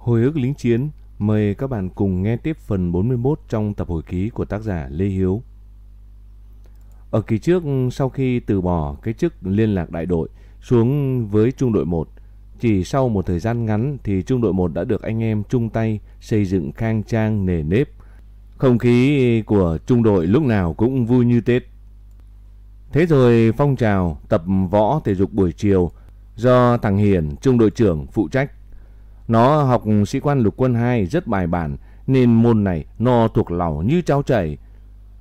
Hồi ức lính chiến, mời các bạn cùng nghe tiếp phần 41 trong tập hồi ký của tác giả Lê Hiếu. Ở kỳ trước, sau khi từ bỏ cái chức liên lạc đại đội xuống với trung đội 1, chỉ sau một thời gian ngắn thì trung đội 1 đã được anh em chung tay xây dựng khang trang nề nếp. Không khí của trung đội lúc nào cũng vui như Tết. Thế rồi phong trào tập võ thể dục buổi chiều do thằng Hiền, trung đội trưởng phụ trách. Nó học sĩ quan lục quân 2 rất bài bản nên môn này nó thuộc lòng như cháo chảy.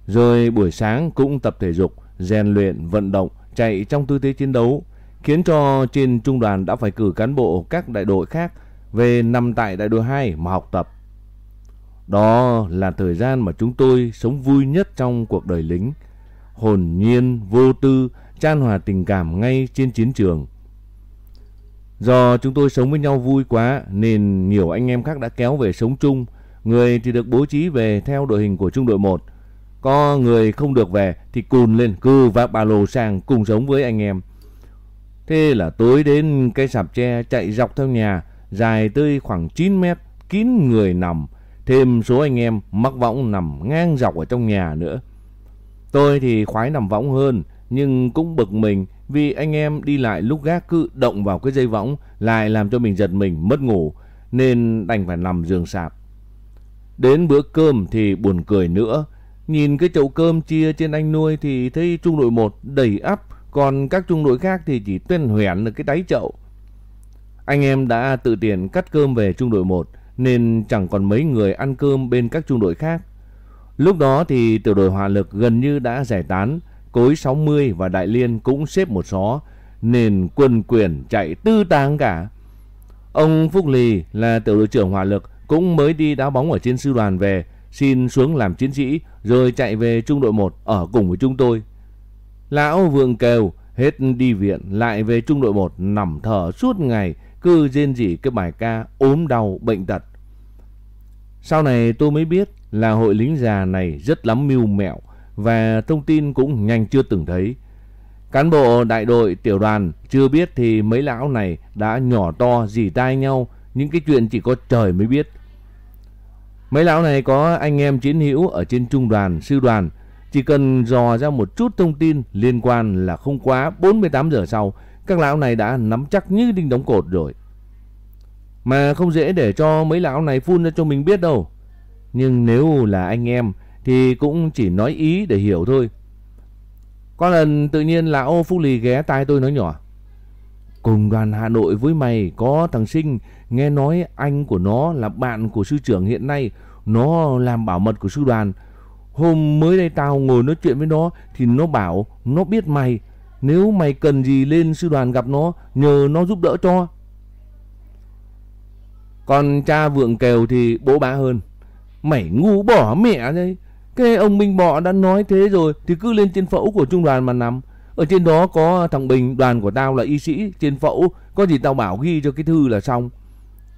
Rồi buổi sáng cũng tập thể dục, rèn luyện, vận động, chạy trong tư thế chiến đấu, khiến cho trên trung đoàn đã phải cử cán bộ các đại đội khác về nằm tại đại đội 2 mà học tập. Đó là thời gian mà chúng tôi sống vui nhất trong cuộc đời lính, hồn nhiên, vô tư, chan hòa tình cảm ngay trên chiến trường. Do chúng tôi sống với nhau vui quá nên nhiều anh em khác đã kéo về sống chung, người thì được bố trí về theo đội hình của trung đội 1. Có người không được về thì cùn lên cư và ba lô sang cùng sống với anh em. Thế là tối đến cây sạp tre chạy dọc theo nhà, dài tới khoảng 9 mét, kín người nằm, thêm số anh em mắc võng nằm ngang dọc ở trong nhà nữa. Tôi thì khoái nằm võng hơn, nhưng cũng bực mình vì anh em đi lại lúc gác cứ động vào cái dây võng lại làm cho mình giật mình mất ngủ nên đành phải nằm giường sạp. Đến bữa cơm thì buồn cười nữa, nhìn cái chậu cơm chia trên anh nuôi thì thấy trung đội 1 đầy ắp, còn các trung đội khác thì chỉ tuyên hoẻn được cái đáy chậu. Anh em đã tự tiền cắt cơm về trung đội 1 nên chẳng còn mấy người ăn cơm bên các trung đội khác. Lúc đó thì tiểu đội hỏa lực gần như đã giải tán, cối 60 và đại liên cũng xếp một xó, nên quân quyền chạy tư táng cả. Ông Phúc Lì là tiểu đội trưởng hỏa lực cũng mới đi đá bóng ở trên sư đoàn về, xin xuống làm chiến sĩ rồi chạy về trung đội 1 ở cùng với chúng tôi. Lão Vượng kêu hết đi viện lại về trung đội 1 nằm thở suốt ngày, cứ rên rỉ cái bài ca ốm đau bệnh tật. Sau này tôi mới biết là hội lính già này rất lắm mưu mẹo và thông tin cũng nhanh chưa từng thấy. Cán bộ đại đội tiểu đoàn chưa biết thì mấy lão này đã nhỏ to dì tai nhau những cái chuyện chỉ có trời mới biết. Mấy lão này có anh em chiến hữu ở trên trung đoàn, sư đoàn. Chỉ cần dò ra một chút thông tin liên quan là không quá 48 giờ sau, các lão này đã nắm chắc như đinh đóng cột rồi. Mà không dễ để cho mấy lão này phun ra cho mình biết đâu. Nhưng nếu là anh em thì cũng chỉ nói ý để hiểu thôi. Có lần tự nhiên lão Phú Lì ghé tai tôi nói nhỏ. Cùng đoàn Hà Nội với mày có thằng Sinh, nghe nói anh của nó là bạn của sư trưởng hiện nay. Nó làm bảo mật của sư đoàn. Hôm mới đây tao ngồi nói chuyện với nó thì nó bảo, nó biết mày. Nếu mày cần gì lên sư đoàn gặp nó, nhờ nó giúp đỡ cho. Còn cha vượng kèo thì bố bá hơn. Mày ngu bỏ mẹ đây. Cái ông Minh Bọ đã nói thế rồi thì cứ lên trên phẫu của trung đoàn mà nằm. Ở trên đó có thằng Bình, đoàn của tao là y sĩ trên phẫu, có gì tao bảo ghi cho cái thư là xong.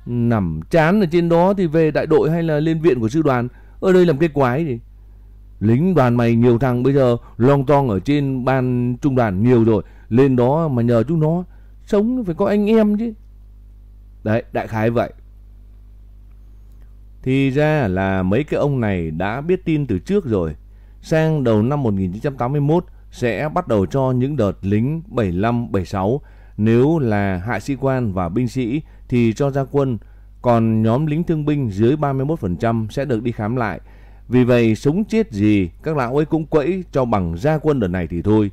Nằm chán ở trên đó thì về đại đội hay là lên viện của sư đoàn, ở đây làm cái quái gì. Lính đoàn mày nhiều thằng bây giờ long tong ở trên ban trung đoàn nhiều rồi, lên đó mà nhờ chúng nó, sống phải có anh em chứ. Đấy, đại khái vậy. Thì ra là mấy cái ông này đã biết tin từ trước rồi. Sang đầu năm 1981 sẽ bắt đầu cho những đợt lính 75, 76. Nếu là hạ sĩ quan và binh sĩ thì cho ra quân. Còn nhóm lính thương binh dưới 31% sẽ được đi khám lại. Vì vậy sống chết gì các lão ấy cũng quẫy cho bằng ra quân đợt này thì thôi.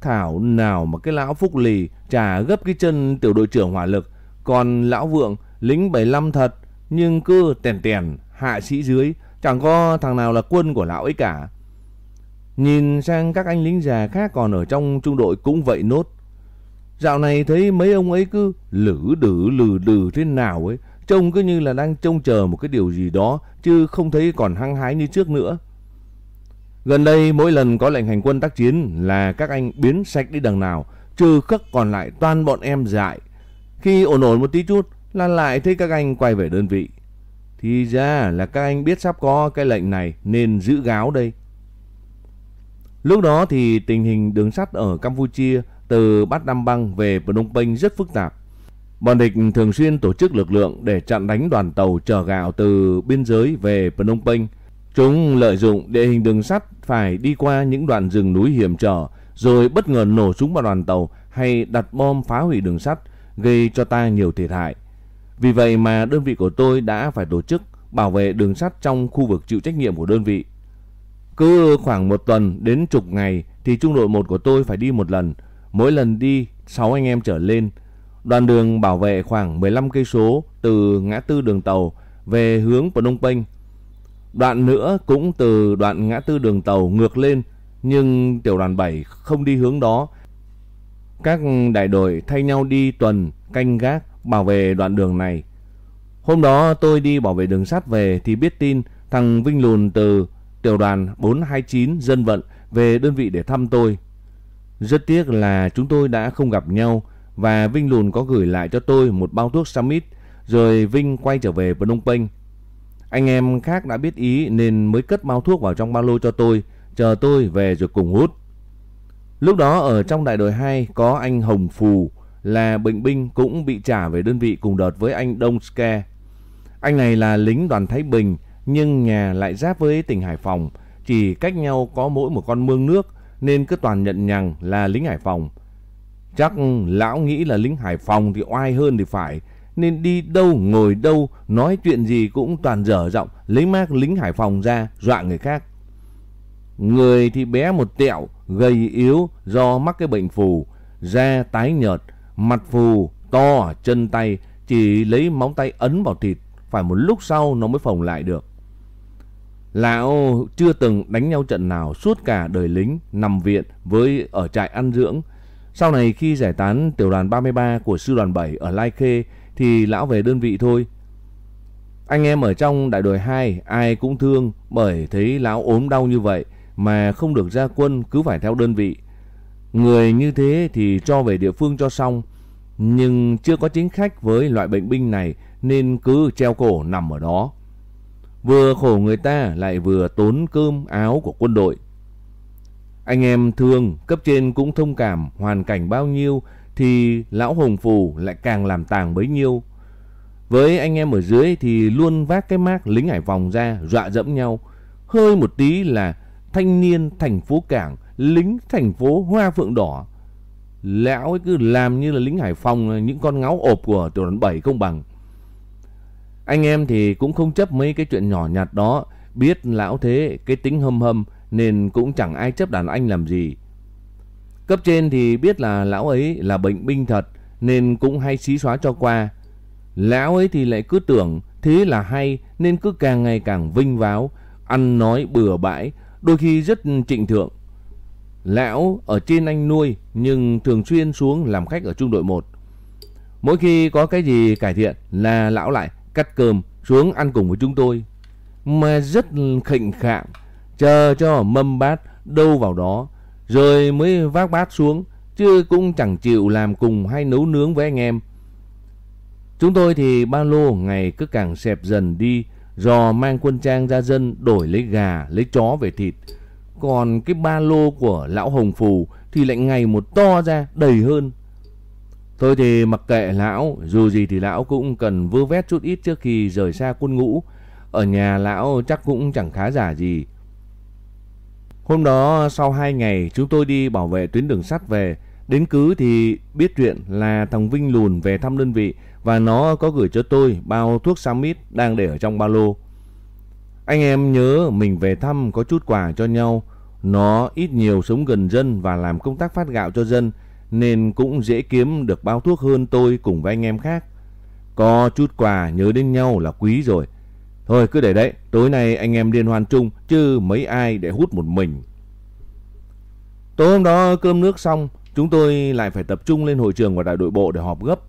Thảo nào mà cái lão Phúc Lì trả gấp cái chân tiểu đội trưởng hỏa lực. Còn lão Vượng lính 75 thật nhưng cứ tèn tèn hạ sĩ dưới, chẳng có thằng nào là quân của lão ấy cả. Nhìn sang các anh lính già khác còn ở trong trung đội cũng vậy nốt. Dạo này thấy mấy ông ấy cứ lử đử lử đử thế nào ấy, trông cứ như là đang trông chờ một cái điều gì đó, chứ không thấy còn hăng hái như trước nữa. Gần đây mỗi lần có lệnh hành quân tác chiến là các anh biến sạch đi đằng nào, trừ khắc còn lại toàn bọn em dại. Khi ổn ổn một tí chút là lại thấy các anh quay về đơn vị. Thì ra là các anh biết sắp có cái lệnh này, nên giữ gáo đây. Lúc đó thì tình hình đường sắt ở Campuchia từ Bát Nam Bang về Phnom Penh rất phức tạp. Bọn địch thường xuyên tổ chức lực lượng để chặn đánh đoàn tàu chở gạo từ biên giới về Phnom Penh. Chúng lợi dụng địa hình đường sắt phải đi qua những đoạn rừng núi hiểm trở, rồi bất ngờ nổ súng vào đoàn tàu hay đặt bom phá hủy đường sắt, gây cho ta nhiều thiệt hại. Vì vậy mà đơn vị của tôi đã phải tổ chức bảo vệ đường sắt trong khu vực chịu trách nhiệm của đơn vị. Cứ khoảng một tuần đến chục ngày thì trung đội 1 của tôi phải đi một lần, mỗi lần đi 6 anh em trở lên. Đoàn đường bảo vệ khoảng 15 cây số từ ngã tư đường tàu về hướng Phnom Penh. Đoạn nữa cũng từ đoạn ngã tư đường tàu ngược lên, nhưng tiểu đoàn 7 không đi hướng đó. Các đại đội thay nhau đi tuần, canh gác, bảo vệ đoạn đường này. Hôm đó tôi đi bảo vệ đường sắt về thì biết tin thằng Vinh Lùn từ tiểu đoàn 429 dân vận về đơn vị để thăm tôi. Rất tiếc là chúng tôi đã không gặp nhau và Vinh Lùn có gửi lại cho tôi một bao thuốc Summit rồi Vinh quay trở về Phnom Penh. Anh em khác đã biết ý nên mới cất bao thuốc vào trong ba lô cho tôi, chờ tôi về rồi cùng hút. Lúc đó ở trong đại đội 2 có anh Hồng Phù là bệnh binh cũng bị trả về đơn vị cùng đợt với anh Đông Ske. Anh này là lính đoàn Thái Bình nhưng nhà lại giáp với tỉnh Hải Phòng, chỉ cách nhau có mỗi một con mương nước nên cứ toàn nhận nhằng là lính Hải Phòng. Chắc lão nghĩ là lính Hải Phòng thì oai hơn thì phải, nên đi đâu ngồi đâu nói chuyện gì cũng toàn dở giọng lấy mác lính Hải Phòng ra dọa người khác. Người thì bé một tẹo, gầy yếu do mắc cái bệnh phù, da tái nhợt, mặt phù, to, chân tay, chỉ lấy móng tay ấn vào thịt, phải một lúc sau nó mới phồng lại được. Lão chưa từng đánh nhau trận nào suốt cả đời lính nằm viện với ở trại ăn dưỡng. Sau này khi giải tán tiểu đoàn 33 của sư đoàn 7 ở Lai Khê thì lão về đơn vị thôi. Anh em ở trong đại đội 2 ai cũng thương bởi thấy lão ốm đau như vậy mà không được ra quân cứ phải theo đơn vị. Người như thế thì cho về địa phương cho xong, nhưng chưa có chính khách với loại bệnh binh này nên cứ treo cổ nằm ở đó. Vừa khổ người ta lại vừa tốn cơm áo của quân đội. Anh em thương, cấp trên cũng thông cảm hoàn cảnh bao nhiêu thì lão hồng phù lại càng làm tàng bấy nhiêu. Với anh em ở dưới thì luôn vác cái mác lính Hải Phòng ra dọa dẫm nhau. Hơi một tí là thanh niên thành phố Cảng, lính thành phố Hoa Phượng Đỏ. Lão ấy cứ làm như là lính Hải Phòng những con ngáo ộp của tiểu đoàn 7 không bằng. Anh em thì cũng không chấp mấy cái chuyện nhỏ nhặt đó, biết lão thế cái tính hâm hâm nên cũng chẳng ai chấp đàn anh làm gì. Cấp trên thì biết là lão ấy là bệnh binh thật nên cũng hay xí xóa cho qua. Lão ấy thì lại cứ tưởng thế là hay nên cứ càng ngày càng vinh váo, ăn nói bừa bãi, đôi khi rất trịnh thượng. Lão ở trên anh nuôi nhưng thường xuyên xuống làm khách ở trung đội 1. Mỗi khi có cái gì cải thiện là lão lại cắt cơm xuống ăn cùng với chúng tôi. Mà rất khệnh khạng, chờ cho mâm bát đâu vào đó, rồi mới vác bát xuống, chứ cũng chẳng chịu làm cùng hay nấu nướng với anh em. Chúng tôi thì ba lô ngày cứ càng xẹp dần đi, do mang quân trang ra dân đổi lấy gà, lấy chó về thịt. Còn cái ba lô của lão Hồng Phù thì lại ngày một to ra, đầy hơn. Thôi thì mặc kệ lão, dù gì thì lão cũng cần vơ vét chút ít trước khi rời xa quân ngũ. Ở nhà lão chắc cũng chẳng khá giả gì. Hôm đó sau hai ngày chúng tôi đi bảo vệ tuyến đường sắt về. Đến cứ thì biết chuyện là thằng Vinh lùn về thăm đơn vị và nó có gửi cho tôi bao thuốc Samit đang để ở trong ba lô. Anh em nhớ mình về thăm có chút quà cho nhau. Nó ít nhiều sống gần dân và làm công tác phát gạo cho dân nên cũng dễ kiếm được bao thuốc hơn tôi cùng với anh em khác. Có chút quà nhớ đến nhau là quý rồi. Thôi cứ để đấy, tối nay anh em liên hoan chung chứ mấy ai để hút một mình. Tối hôm đó cơm nước xong, chúng tôi lại phải tập trung lên hội trường và đại đội bộ để họp gấp.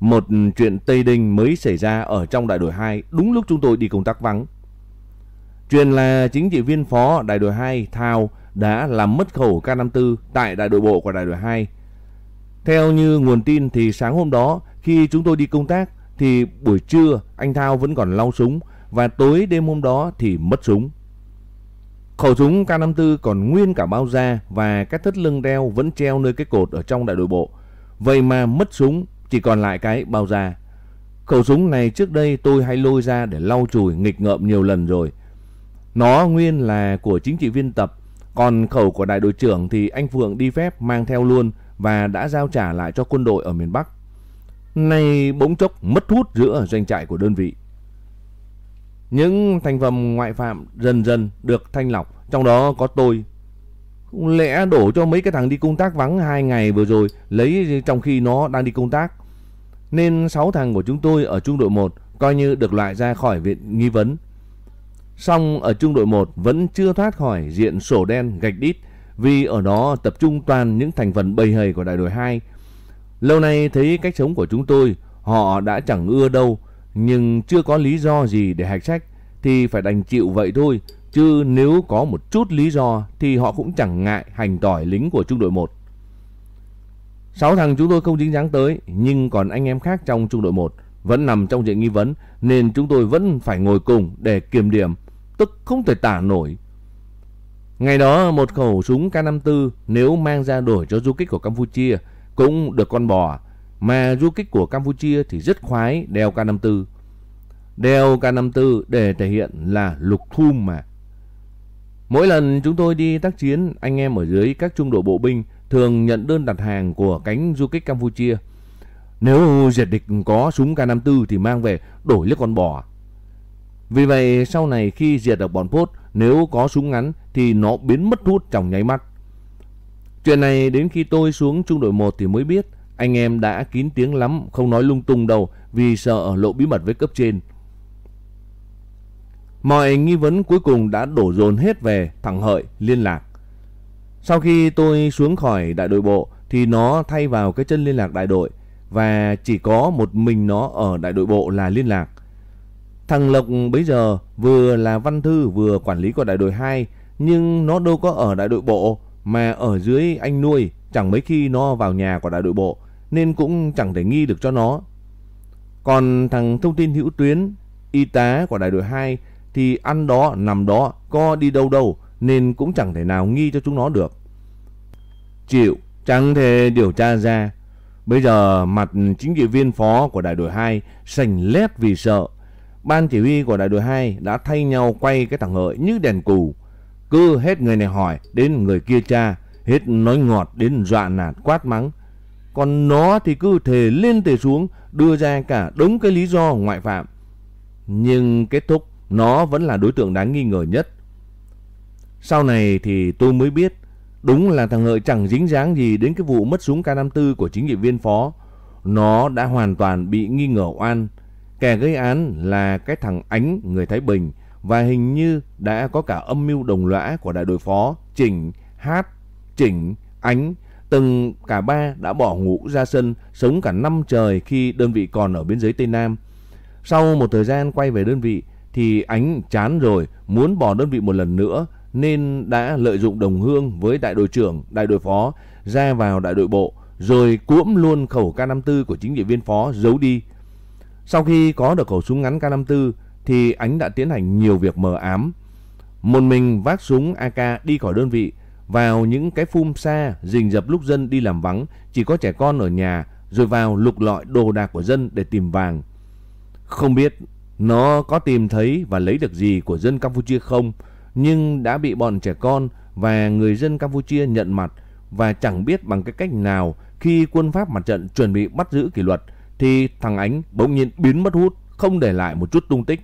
Một chuyện Tây Đinh mới xảy ra ở trong đại đội 2 đúng lúc chúng tôi đi công tác vắng. Chuyện là chính trị viên phó đại đội 2 Thao đã làm mất khẩu K54 tại đại đội bộ của đại đội 2 theo như nguồn tin thì sáng hôm đó, khi chúng tôi đi công tác, thì buổi trưa anh Thao vẫn còn lau súng và tối đêm hôm đó thì mất súng. Khẩu súng K54 còn nguyên cả bao da và các thất lưng đeo vẫn treo nơi cái cột ở trong đại đội bộ. Vậy mà mất súng, chỉ còn lại cái bao da. Khẩu súng này trước đây tôi hay lôi ra để lau chùi, nghịch ngợm nhiều lần rồi. Nó nguyên là của chính trị viên tập, còn khẩu của đại đội trưởng thì anh Phượng đi phép mang theo luôn và đã giao trả lại cho quân đội ở miền Bắc. Nay bỗng chốc mất hút giữa doanh trại của đơn vị. Những thành phẩm ngoại phạm dần dần được thanh lọc, trong đó có tôi. Lẽ đổ cho mấy cái thằng đi công tác vắng hai ngày vừa rồi lấy trong khi nó đang đi công tác. Nên 6 thằng của chúng tôi ở trung đội 1 coi như được loại ra khỏi viện nghi vấn. Song ở trung đội 1 vẫn chưa thoát khỏi diện sổ đen gạch đít vì ở đó tập trung toàn những thành phần bầy hầy của đại đội 2. Lâu nay thấy cách sống của chúng tôi, họ đã chẳng ưa đâu, nhưng chưa có lý do gì để hạch trách thì phải đành chịu vậy thôi, chứ nếu có một chút lý do thì họ cũng chẳng ngại hành tỏi lính của trung đội 1. Sáu thằng chúng tôi không dính dáng tới, nhưng còn anh em khác trong trung đội 1 vẫn nằm trong diện nghi vấn nên chúng tôi vẫn phải ngồi cùng để kiểm điểm, tức không thể tả nổi. Ngày đó một khẩu súng K54 nếu mang ra đổi cho du kích của Campuchia cũng được con bò, mà du kích của Campuchia thì rất khoái đeo K54. Đeo K54 để thể hiện là lục thum mà. Mỗi lần chúng tôi đi tác chiến, anh em ở dưới các trung đội bộ binh thường nhận đơn đặt hàng của cánh du kích Campuchia. Nếu diệt địch có súng K54 thì mang về đổi lấy con bò. Vì vậy sau này khi diệt được bọn Pốt, nếu có súng ngắn thì nó biến mất hút trong nháy mắt. Chuyện này đến khi tôi xuống trung đội 1 thì mới biết anh em đã kín tiếng lắm, không nói lung tung đâu vì sợ lộ bí mật với cấp trên. Mọi nghi vấn cuối cùng đã đổ dồn hết về thằng Hợi liên lạc. Sau khi tôi xuống khỏi đại đội bộ thì nó thay vào cái chân liên lạc đại đội và chỉ có một mình nó ở đại đội bộ là liên lạc. Thằng Lộc bây giờ vừa là văn thư vừa quản lý của đại đội 2 nhưng nó đâu có ở đại đội bộ mà ở dưới anh nuôi chẳng mấy khi nó vào nhà của đại đội bộ nên cũng chẳng thể nghi được cho nó. Còn thằng thông tin hữu tuyến y tá của đại đội 2 thì ăn đó nằm đó co đi đâu đâu nên cũng chẳng thể nào nghi cho chúng nó được. Chịu, chẳng thể điều tra ra. Bây giờ mặt chính trị viên phó của đại đội 2 sành lét vì sợ. Ban chỉ huy của đại đội 2 đã thay nhau quay cái thằng hợi như đèn cù. Cứ hết người này hỏi đến người kia tra, hết nói ngọt đến dọa nạt quát mắng. Còn nó thì cứ thề lên thề xuống đưa ra cả đống cái lý do ngoại phạm. Nhưng kết thúc nó vẫn là đối tượng đáng nghi ngờ nhất. Sau này thì tôi mới biết đúng là thằng Hợi chẳng dính dáng gì đến cái vụ mất súng K54 của chính trị viên phó. Nó đã hoàn toàn bị nghi ngờ oan. Kẻ gây án là cái thằng Ánh người Thái Bình và hình như đã có cả âm mưu đồng lõa của đại đội phó Chỉnh, Hát, Chỉnh, Ánh. Từng cả ba đã bỏ ngủ ra sân sống cả năm trời khi đơn vị còn ở biên giới Tây Nam. Sau một thời gian quay về đơn vị thì Ánh chán rồi muốn bỏ đơn vị một lần nữa nên đã lợi dụng đồng hương với đại đội trưởng, đại đội phó ra vào đại đội bộ rồi cuỗm luôn khẩu K54 của chính trị viên phó giấu đi. Sau khi có được khẩu súng ngắn K54 thì Ánh đã tiến hành nhiều việc mờ ám. Một mình vác súng AK đi khỏi đơn vị vào những cái phum xa rình rập lúc dân đi làm vắng chỉ có trẻ con ở nhà rồi vào lục lọi đồ đạc của dân để tìm vàng. Không biết nó có tìm thấy và lấy được gì của dân Campuchia không, nhưng đã bị bọn trẻ con và người dân Campuchia nhận mặt và chẳng biết bằng cái cách nào khi quân Pháp mặt trận chuẩn bị bắt giữ kỷ luật thì thằng Ánh bỗng nhiên biến mất hút, không để lại một chút tung tích.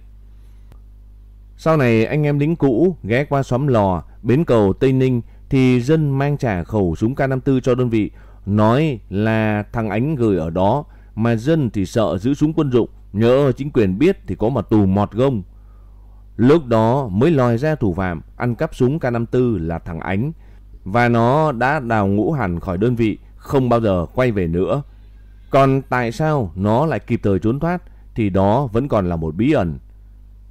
Sau này anh em lính cũ ghé qua xóm lò, bến cầu Tây Ninh thì dân mang trả khẩu súng K54 cho đơn vị, nói là thằng Ánh gửi ở đó mà dân thì sợ giữ súng quân dụng Nhớ chính quyền biết thì có mà tù mọt gông. Lúc đó mới lòi ra thủ phạm ăn cắp súng K54 là thằng Ánh. Và nó đã đào ngũ hẳn khỏi đơn vị, không bao giờ quay về nữa. Còn tại sao nó lại kịp thời trốn thoát thì đó vẫn còn là một bí ẩn.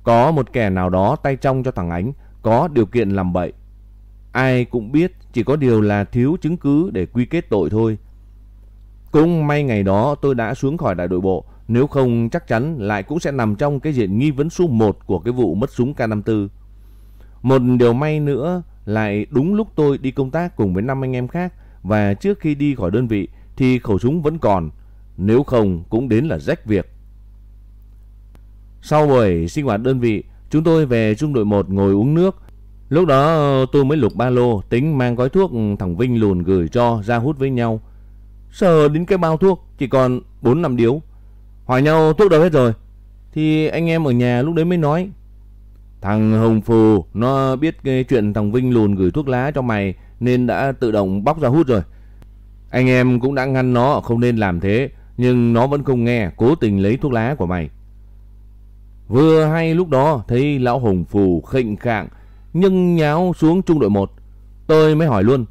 Có một kẻ nào đó tay trong cho thằng Ánh có điều kiện làm bậy. Ai cũng biết chỉ có điều là thiếu chứng cứ để quy kết tội thôi. Cũng may ngày đó tôi đã xuống khỏi đại đội bộ, nếu không chắc chắn lại cũng sẽ nằm trong cái diện nghi vấn số 1 của cái vụ mất súng K54. Một điều may nữa lại đúng lúc tôi đi công tác cùng với năm anh em khác và trước khi đi khỏi đơn vị thì khẩu súng vẫn còn nếu không cũng đến là rách việc. Sau buổi sinh hoạt đơn vị, chúng tôi về trung đội 1 ngồi uống nước. Lúc đó tôi mới lục ba lô, tính mang gói thuốc thằng Vinh lùn gửi cho ra hút với nhau. Sờ đến cái bao thuốc, chỉ còn 4 năm điếu. Hỏi nhau thuốc đâu hết rồi. Thì anh em ở nhà lúc đấy mới nói. Thằng Hồng Phù nó biết cái chuyện thằng Vinh lùn gửi thuốc lá cho mày nên đã tự động bóc ra hút rồi. Anh em cũng đã ngăn nó không nên làm thế, nhưng nó vẫn không nghe, cố tình lấy thuốc lá của mày. Vừa hay lúc đó thấy lão hùng Phù khệnh khạng, nhưng nháo xuống trung đội 1. Tôi mới hỏi luôn.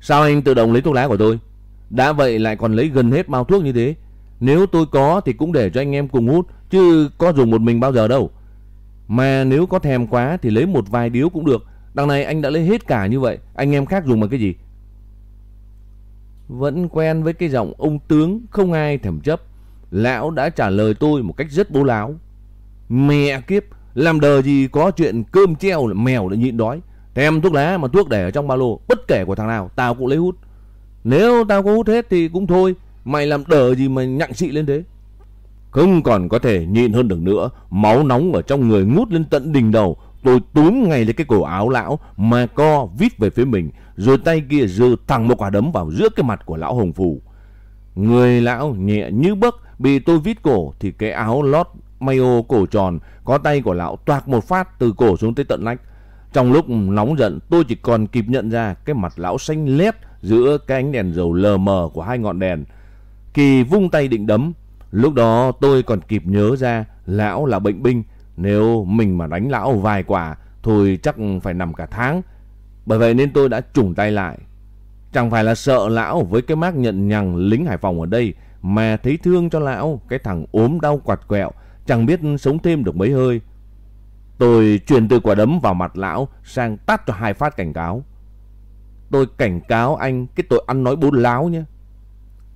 Sao anh tự động lấy thuốc lá của tôi? Đã vậy lại còn lấy gần hết bao thuốc như thế. Nếu tôi có thì cũng để cho anh em cùng hút, chứ có dùng một mình bao giờ đâu. Mà nếu có thèm quá thì lấy một vài điếu cũng được. Đằng này anh đã lấy hết cả như vậy, anh em khác dùng bằng cái gì? Vẫn quen với cái giọng ông tướng không ai thèm chấp. Lão đã trả lời tôi một cách rất bố láo. Mẹ kiếp, làm đời gì có chuyện cơm treo là mèo lại nhịn đói. Thèm thuốc lá mà thuốc để ở trong ba lô, bất kể của thằng nào, tao cũng lấy hút. Nếu tao có hút hết thì cũng thôi, mày làm đờ gì mà nhặng xị lên thế. Không còn có thể nhịn hơn được nữa, máu nóng ở trong người ngút lên tận đỉnh đầu. Tôi túm ngay lấy cái cổ áo lão mà co vít về phía mình, rồi tay kia giơ thẳng một quả đấm vào giữa cái mặt của lão Hồng Phù. Người lão nhẹ như bấc, bị tôi vít cổ thì cái áo lót mayo cổ tròn có tay của lão toạc một phát từ cổ xuống tới tận nách. Trong lúc nóng giận tôi chỉ còn kịp nhận ra cái mặt lão xanh lét giữa cái ánh đèn dầu lờ mờ của hai ngọn đèn. Kỳ vung tay định đấm Lúc đó tôi còn kịp nhớ ra lão là bệnh binh. Nếu mình mà đánh lão vài quả thôi chắc phải nằm cả tháng. Bởi vậy nên tôi đã trùng tay lại. Chẳng phải là sợ lão với cái mác nhận nhằng lính Hải Phòng ở đây mà thấy thương cho lão cái thằng ốm đau quạt quẹo chẳng biết sống thêm được mấy hơi. Tôi truyền từ quả đấm vào mặt lão sang tát cho hai phát cảnh cáo. Tôi cảnh cáo anh cái tội ăn nói bốn láo nhé.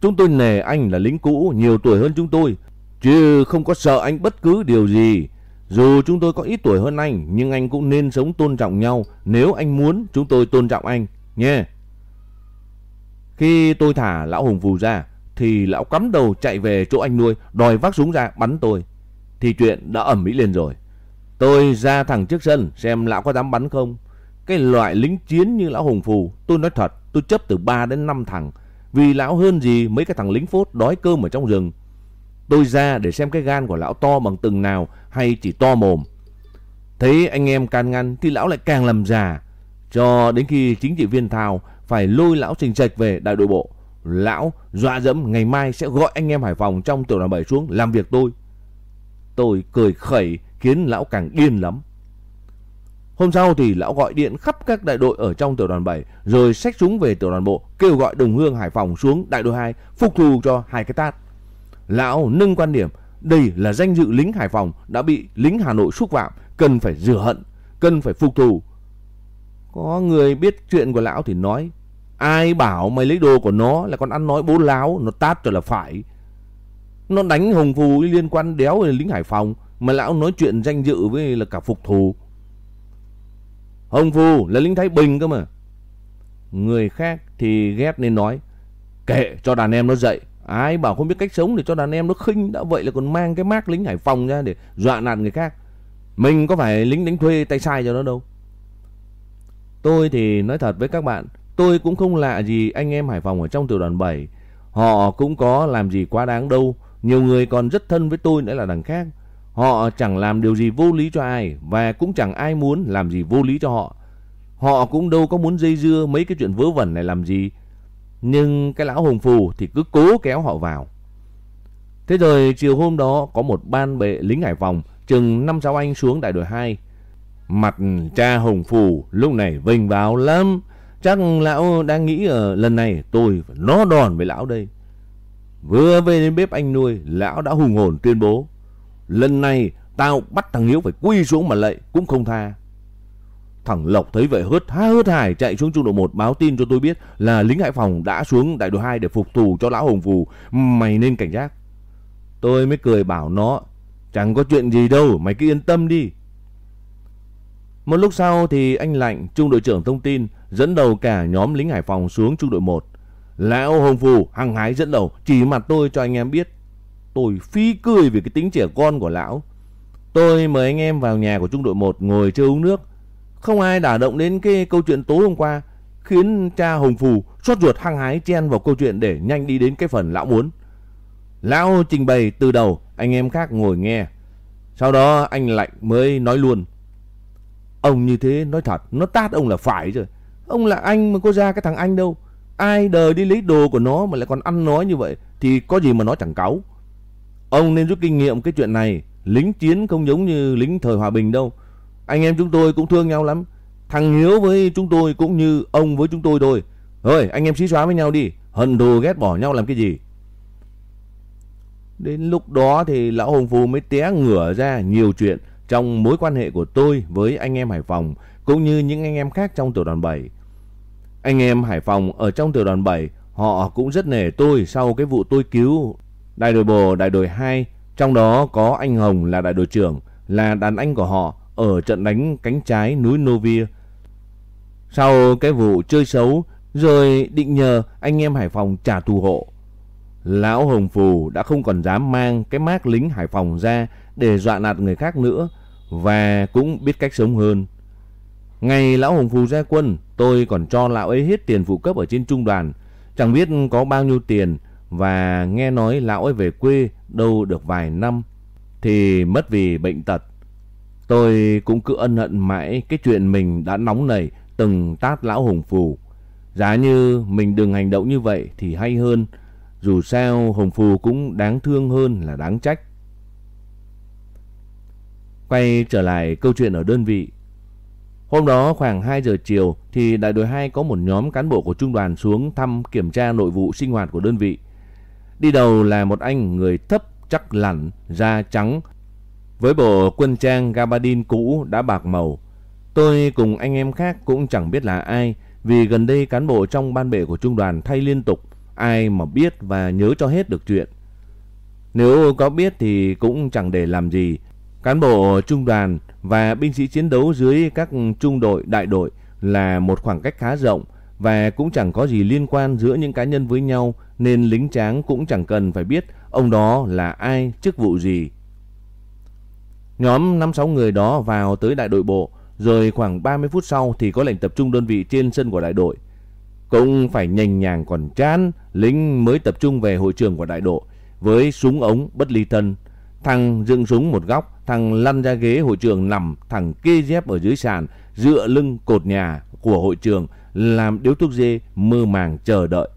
Chúng tôi nề anh là lính cũ nhiều tuổi hơn chúng tôi, chứ không có sợ anh bất cứ điều gì. Dù chúng tôi có ít tuổi hơn anh, nhưng anh cũng nên sống tôn trọng nhau nếu anh muốn chúng tôi tôn trọng anh, nhé. Khi tôi thả lão Hùng Phù ra, thì lão cắm đầu chạy về chỗ anh nuôi, đòi vác súng ra bắn tôi. Thì chuyện đã ẩm mỹ lên rồi. Tôi ra thẳng trước sân xem lão có dám bắn không. Cái loại lính chiến như lão Hùng Phù, tôi nói thật, tôi chấp từ 3 đến 5 thằng. Vì lão hơn gì mấy cái thằng lính phốt đói cơm ở trong rừng. Tôi ra để xem cái gan của lão to bằng từng nào hay chỉ to mồm. Thấy anh em can ngăn thì lão lại càng làm già. Cho đến khi chính trị viên Thảo phải lôi lão trình trạch về đại đội bộ. Lão dọa dẫm, ngày mai sẽ gọi anh em Hải Phòng trong tiểu đoàn 7 xuống làm việc tôi. Tôi cười khẩy, khiến lão càng điên lắm. Hôm sau thì lão gọi điện khắp các đại đội ở trong tiểu đoàn 7 rồi xách súng về tiểu đoàn bộ, kêu gọi đồng hương Hải Phòng xuống đại đội 2 phục thù cho hai cái tát. Lão nâng quan điểm đây là danh dự lính Hải Phòng đã bị lính Hà Nội xúc phạm cần phải rửa hận, cần phải phục thù. Có người biết chuyện của lão thì nói ai bảo mày lấy đồ của nó là con ăn nói bố láo nó tát cho là phải. Nó đánh hồng phù liên quan đéo với lính Hải Phòng mà lão nói chuyện danh dự với là cả phục thù. Hồng Phù là lính Thái Bình cơ mà. Người khác thì ghét nên nói. Kệ cho đàn em nó dậy. Ai bảo không biết cách sống để cho đàn em nó khinh. Đã vậy là còn mang cái mác lính Hải Phòng ra để dọa nạt người khác. Mình có phải lính đánh thuê tay sai cho nó đâu. Tôi thì nói thật với các bạn. Tôi cũng không lạ gì anh em Hải Phòng ở trong tiểu đoàn 7. Họ cũng có làm gì quá đáng đâu. Nhiều người còn rất thân với tôi nữa là đằng khác. Họ chẳng làm điều gì vô lý cho ai và cũng chẳng ai muốn làm gì vô lý cho họ. Họ cũng đâu có muốn dây dưa mấy cái chuyện vớ vẩn này làm gì. Nhưng cái lão hùng phù thì cứ cố kéo họ vào. Thế rồi chiều hôm đó có một ban bệ lính Hải Phòng chừng năm sáu anh xuống đại đội 2. Mặt cha hùng phù lúc này vinh vào lắm. Chắc lão đang nghĩ ở lần này tôi phải nó đòn với lão đây. Vừa về đến bếp anh nuôi, lão đã hùng hồn tuyên bố. Lần này tao bắt thằng Hiếu phải quy xuống mà lệ cũng không tha. Thằng Lộc thấy vậy hớt há hớt hải chạy xuống trung đội 1 báo tin cho tôi biết là lính Hải Phòng đã xuống đại đội 2 để phục thù cho lão Hồng Phù. Mày nên cảnh giác. Tôi mới cười bảo nó chẳng có chuyện gì đâu mày cứ yên tâm đi. Một lúc sau thì anh Lạnh, trung đội trưởng thông tin, dẫn đầu cả nhóm lính Hải Phòng xuống trung đội 1. Lão Hồng Phù hăng hái dẫn đầu chỉ mặt tôi cho anh em biết. Tôi phi cười vì cái tính trẻ con của lão. Tôi mời anh em vào nhà của trung đội 1 ngồi chơi uống nước. Không ai đả động đến cái câu chuyện tối hôm qua khiến cha Hồng Phù xót ruột hăng hái chen vào câu chuyện để nhanh đi đến cái phần lão muốn. Lão trình bày từ đầu, anh em khác ngồi nghe. Sau đó anh Lạnh mới nói luôn. Ông như thế nói thật, nó tát ông là phải rồi. Ông là anh mà có ra cái thằng anh đâu. Ai đời đi lấy đồ của nó mà lại còn ăn nói như vậy thì có gì mà nó chẳng cáu. Ông nên rút kinh nghiệm cái chuyện này. Lính chiến không giống như lính thời hòa bình đâu. Anh em chúng tôi cũng thương nhau lắm. Thằng Hiếu với chúng tôi cũng như ông với chúng tôi thôi. Thôi anh em xí xóa với nhau đi. Hận thù ghét bỏ nhau làm cái gì. Đến lúc đó thì lão Hồng Phù mới té ngửa ra nhiều chuyện trong mối quan hệ của tôi với anh em Hải Phòng cũng như những anh em khác trong tiểu đoàn 7. Anh em Hải Phòng ở trong tiểu đoàn 7 họ cũng rất nể tôi sau cái vụ tôi cứu đại đội bồ, đại đội 2 trong đó có anh Hồng là đại đội trưởng, là đàn anh của họ ở trận đánh cánh trái núi Novia. Sau cái vụ chơi xấu rồi định nhờ anh em Hải Phòng trả thù hộ. Lão Hồng Phù đã không còn dám mang cái mác lính Hải Phòng ra để dọa nạt người khác nữa và cũng biết cách sống hơn. Ngày lão Hồng Phù ra quân, tôi còn cho lão ấy hết tiền phụ cấp ở trên trung đoàn, chẳng biết có bao nhiêu tiền và nghe nói lão ấy về quê đâu được vài năm thì mất vì bệnh tật. Tôi cũng cứ ân hận mãi cái chuyện mình đã nóng nảy từng tát lão hùng Phù. Giá như mình đừng hành động như vậy thì hay hơn. Dù sao Hồng Phù cũng đáng thương hơn là đáng trách. Quay trở lại câu chuyện ở đơn vị. Hôm đó khoảng 2 giờ chiều thì đại đội 2 có một nhóm cán bộ của trung đoàn xuống thăm kiểm tra nội vụ sinh hoạt của đơn vị. Đi đầu là một anh người thấp chắc lẳn, da trắng với bộ quân trang gabardine cũ đã bạc màu. Tôi cùng anh em khác cũng chẳng biết là ai vì gần đây cán bộ trong ban bệ của trung đoàn thay liên tục, ai mà biết và nhớ cho hết được chuyện. Nếu có biết thì cũng chẳng để làm gì. Cán bộ trung đoàn và binh sĩ chiến đấu dưới các trung đội, đại đội là một khoảng cách khá rộng và cũng chẳng có gì liên quan giữa những cá nhân với nhau nên lính tráng cũng chẳng cần phải biết ông đó là ai, chức vụ gì. Nhóm 5-6 người đó vào tới đại đội bộ rồi khoảng 30 phút sau thì có lệnh tập trung đơn vị trên sân của đại đội. Cũng phải nhanh nhàng còn chán, lính mới tập trung về hội trường của đại đội với súng ống bất ly thân. Thằng dựng súng một góc, thằng lăn ra ghế hội trường nằm, thằng kê dép ở dưới sàn, dựa lưng cột nhà của hội trường làm điếu thuốc dê mơ màng chờ đợi.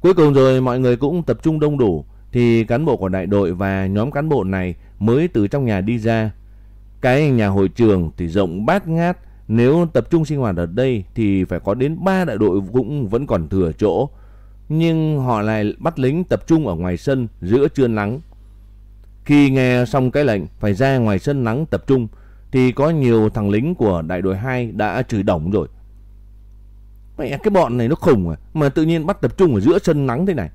Cuối cùng rồi mọi người cũng tập trung đông đủ thì cán bộ của đại đội và nhóm cán bộ này mới từ trong nhà đi ra. Cái nhà hội trường thì rộng bát ngát, nếu tập trung sinh hoạt ở đây thì phải có đến 3 đại đội cũng vẫn còn thừa chỗ. Nhưng họ lại bắt lính tập trung ở ngoài sân giữa trưa nắng. Khi nghe xong cái lệnh phải ra ngoài sân nắng tập trung thì có nhiều thằng lính của đại đội 2 đã chửi đồng rồi. Mẹ cái bọn này nó khủng à Mà tự nhiên bắt tập trung ở giữa sân nắng thế này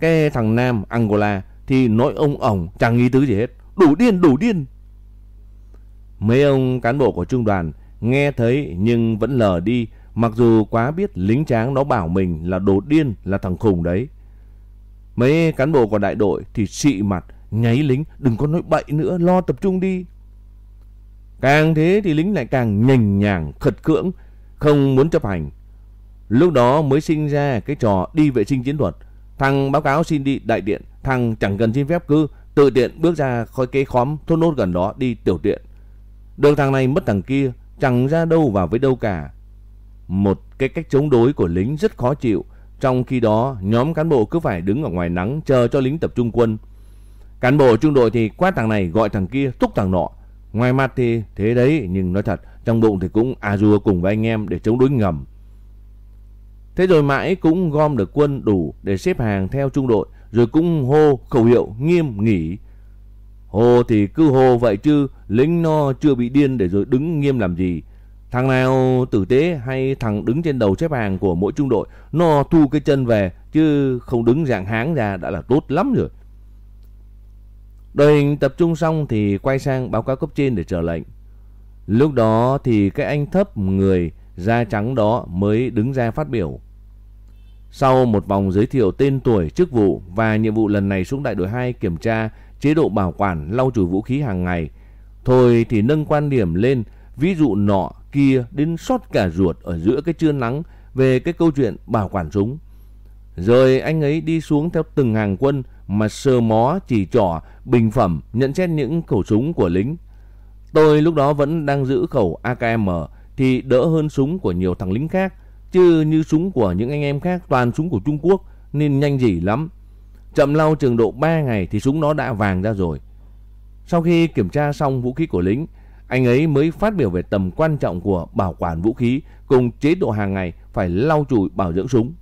cái thằng Nam, Angola, Thì nói ông ổng chẳng nghĩ tứ gì hết Đủ điên đủ điên Mấy ông cán bộ của trung đoàn Nghe thấy nhưng vẫn lờ đi, Mặc dù quá biết lính tráng nó bảo mình là đồ điên, là thằng khùng đấy Mấy cán bộ của đại đội thì xị mặt, Nháy lính, đừng có nói bậy nữa, Lo tập trung đi Càng thế thì lính lại càng nhành nhàng, khật cưỡng, không muốn chấp hành. Lúc đó mới sinh ra cái trò đi vệ sinh chiến thuật. Thằng báo cáo xin đi đại điện, thằng chẳng cần xin phép cứ tự tiện bước ra khỏi cái khóm thôn nốt gần đó đi tiểu tiện. Được thằng này mất thằng kia, chẳng ra đâu vào với đâu cả. Một cái cách chống đối của lính rất khó chịu, trong khi đó nhóm cán bộ cứ phải đứng ở ngoài nắng chờ cho lính tập trung quân. Cán bộ trung đội thì quát thằng này gọi thằng kia, thúc thằng nọ. Ngoài mặt thì thế đấy, nhưng nói thật, trong bụng thì cũng à rùa cùng với anh em để chống đối ngầm. Thế rồi mãi cũng gom được quân đủ để xếp hàng theo trung đội, rồi cũng hô khẩu hiệu nghiêm nghỉ. Hô thì cứ hô vậy chứ, lính nó chưa bị điên để rồi đứng nghiêm làm gì. Thằng nào tử tế hay thằng đứng trên đầu xếp hàng của mỗi trung đội, nó thu cái chân về, chứ không đứng dạng háng ra đã là tốt lắm rồi. Đội hình tập trung xong thì quay sang báo cáo cấp trên để chờ lệnh. Lúc đó thì cái anh thấp người da trắng đó mới đứng ra phát biểu. Sau một vòng giới thiệu tên tuổi, chức vụ và nhiệm vụ lần này xuống đại đội 2 kiểm tra chế độ bảo quản lau chùi vũ khí hàng ngày, thôi thì nâng quan điểm lên, ví dụ nọ kia đến sót cả ruột ở giữa cái trưa nắng về cái câu chuyện bảo quản súng. Rồi anh ấy đi xuống theo từng hàng quân mà sờ mó chỉ trỏ bình phẩm nhận xét những khẩu súng của lính. Tôi lúc đó vẫn đang giữ khẩu AKM thì đỡ hơn súng của nhiều thằng lính khác, chứ như súng của những anh em khác toàn súng của Trung Quốc nên nhanh dỉ lắm. Chậm lau trường độ 3 ngày thì súng nó đã vàng ra rồi. Sau khi kiểm tra xong vũ khí của lính, anh ấy mới phát biểu về tầm quan trọng của bảo quản vũ khí cùng chế độ hàng ngày phải lau chùi bảo dưỡng súng.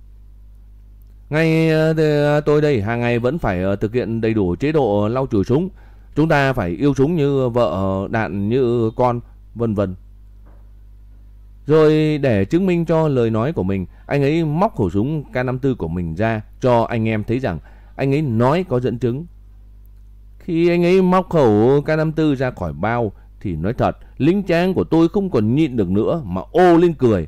Ngay ờ, tôi đây hàng ngày vẫn phải ờ, thực hiện đầy đủ chế độ lau chùi súng. Chúng ta phải yêu súng như vợ, đạn như con, vân vân. Rồi để chứng minh cho lời nói của mình, anh ấy móc khẩu súng K54 của mình ra cho anh em thấy rằng anh ấy nói có dẫn chứng. Khi anh ấy móc khẩu K54 ra khỏi bao thì nói thật, lính tráng của tôi không còn nhịn được nữa mà ô lên cười.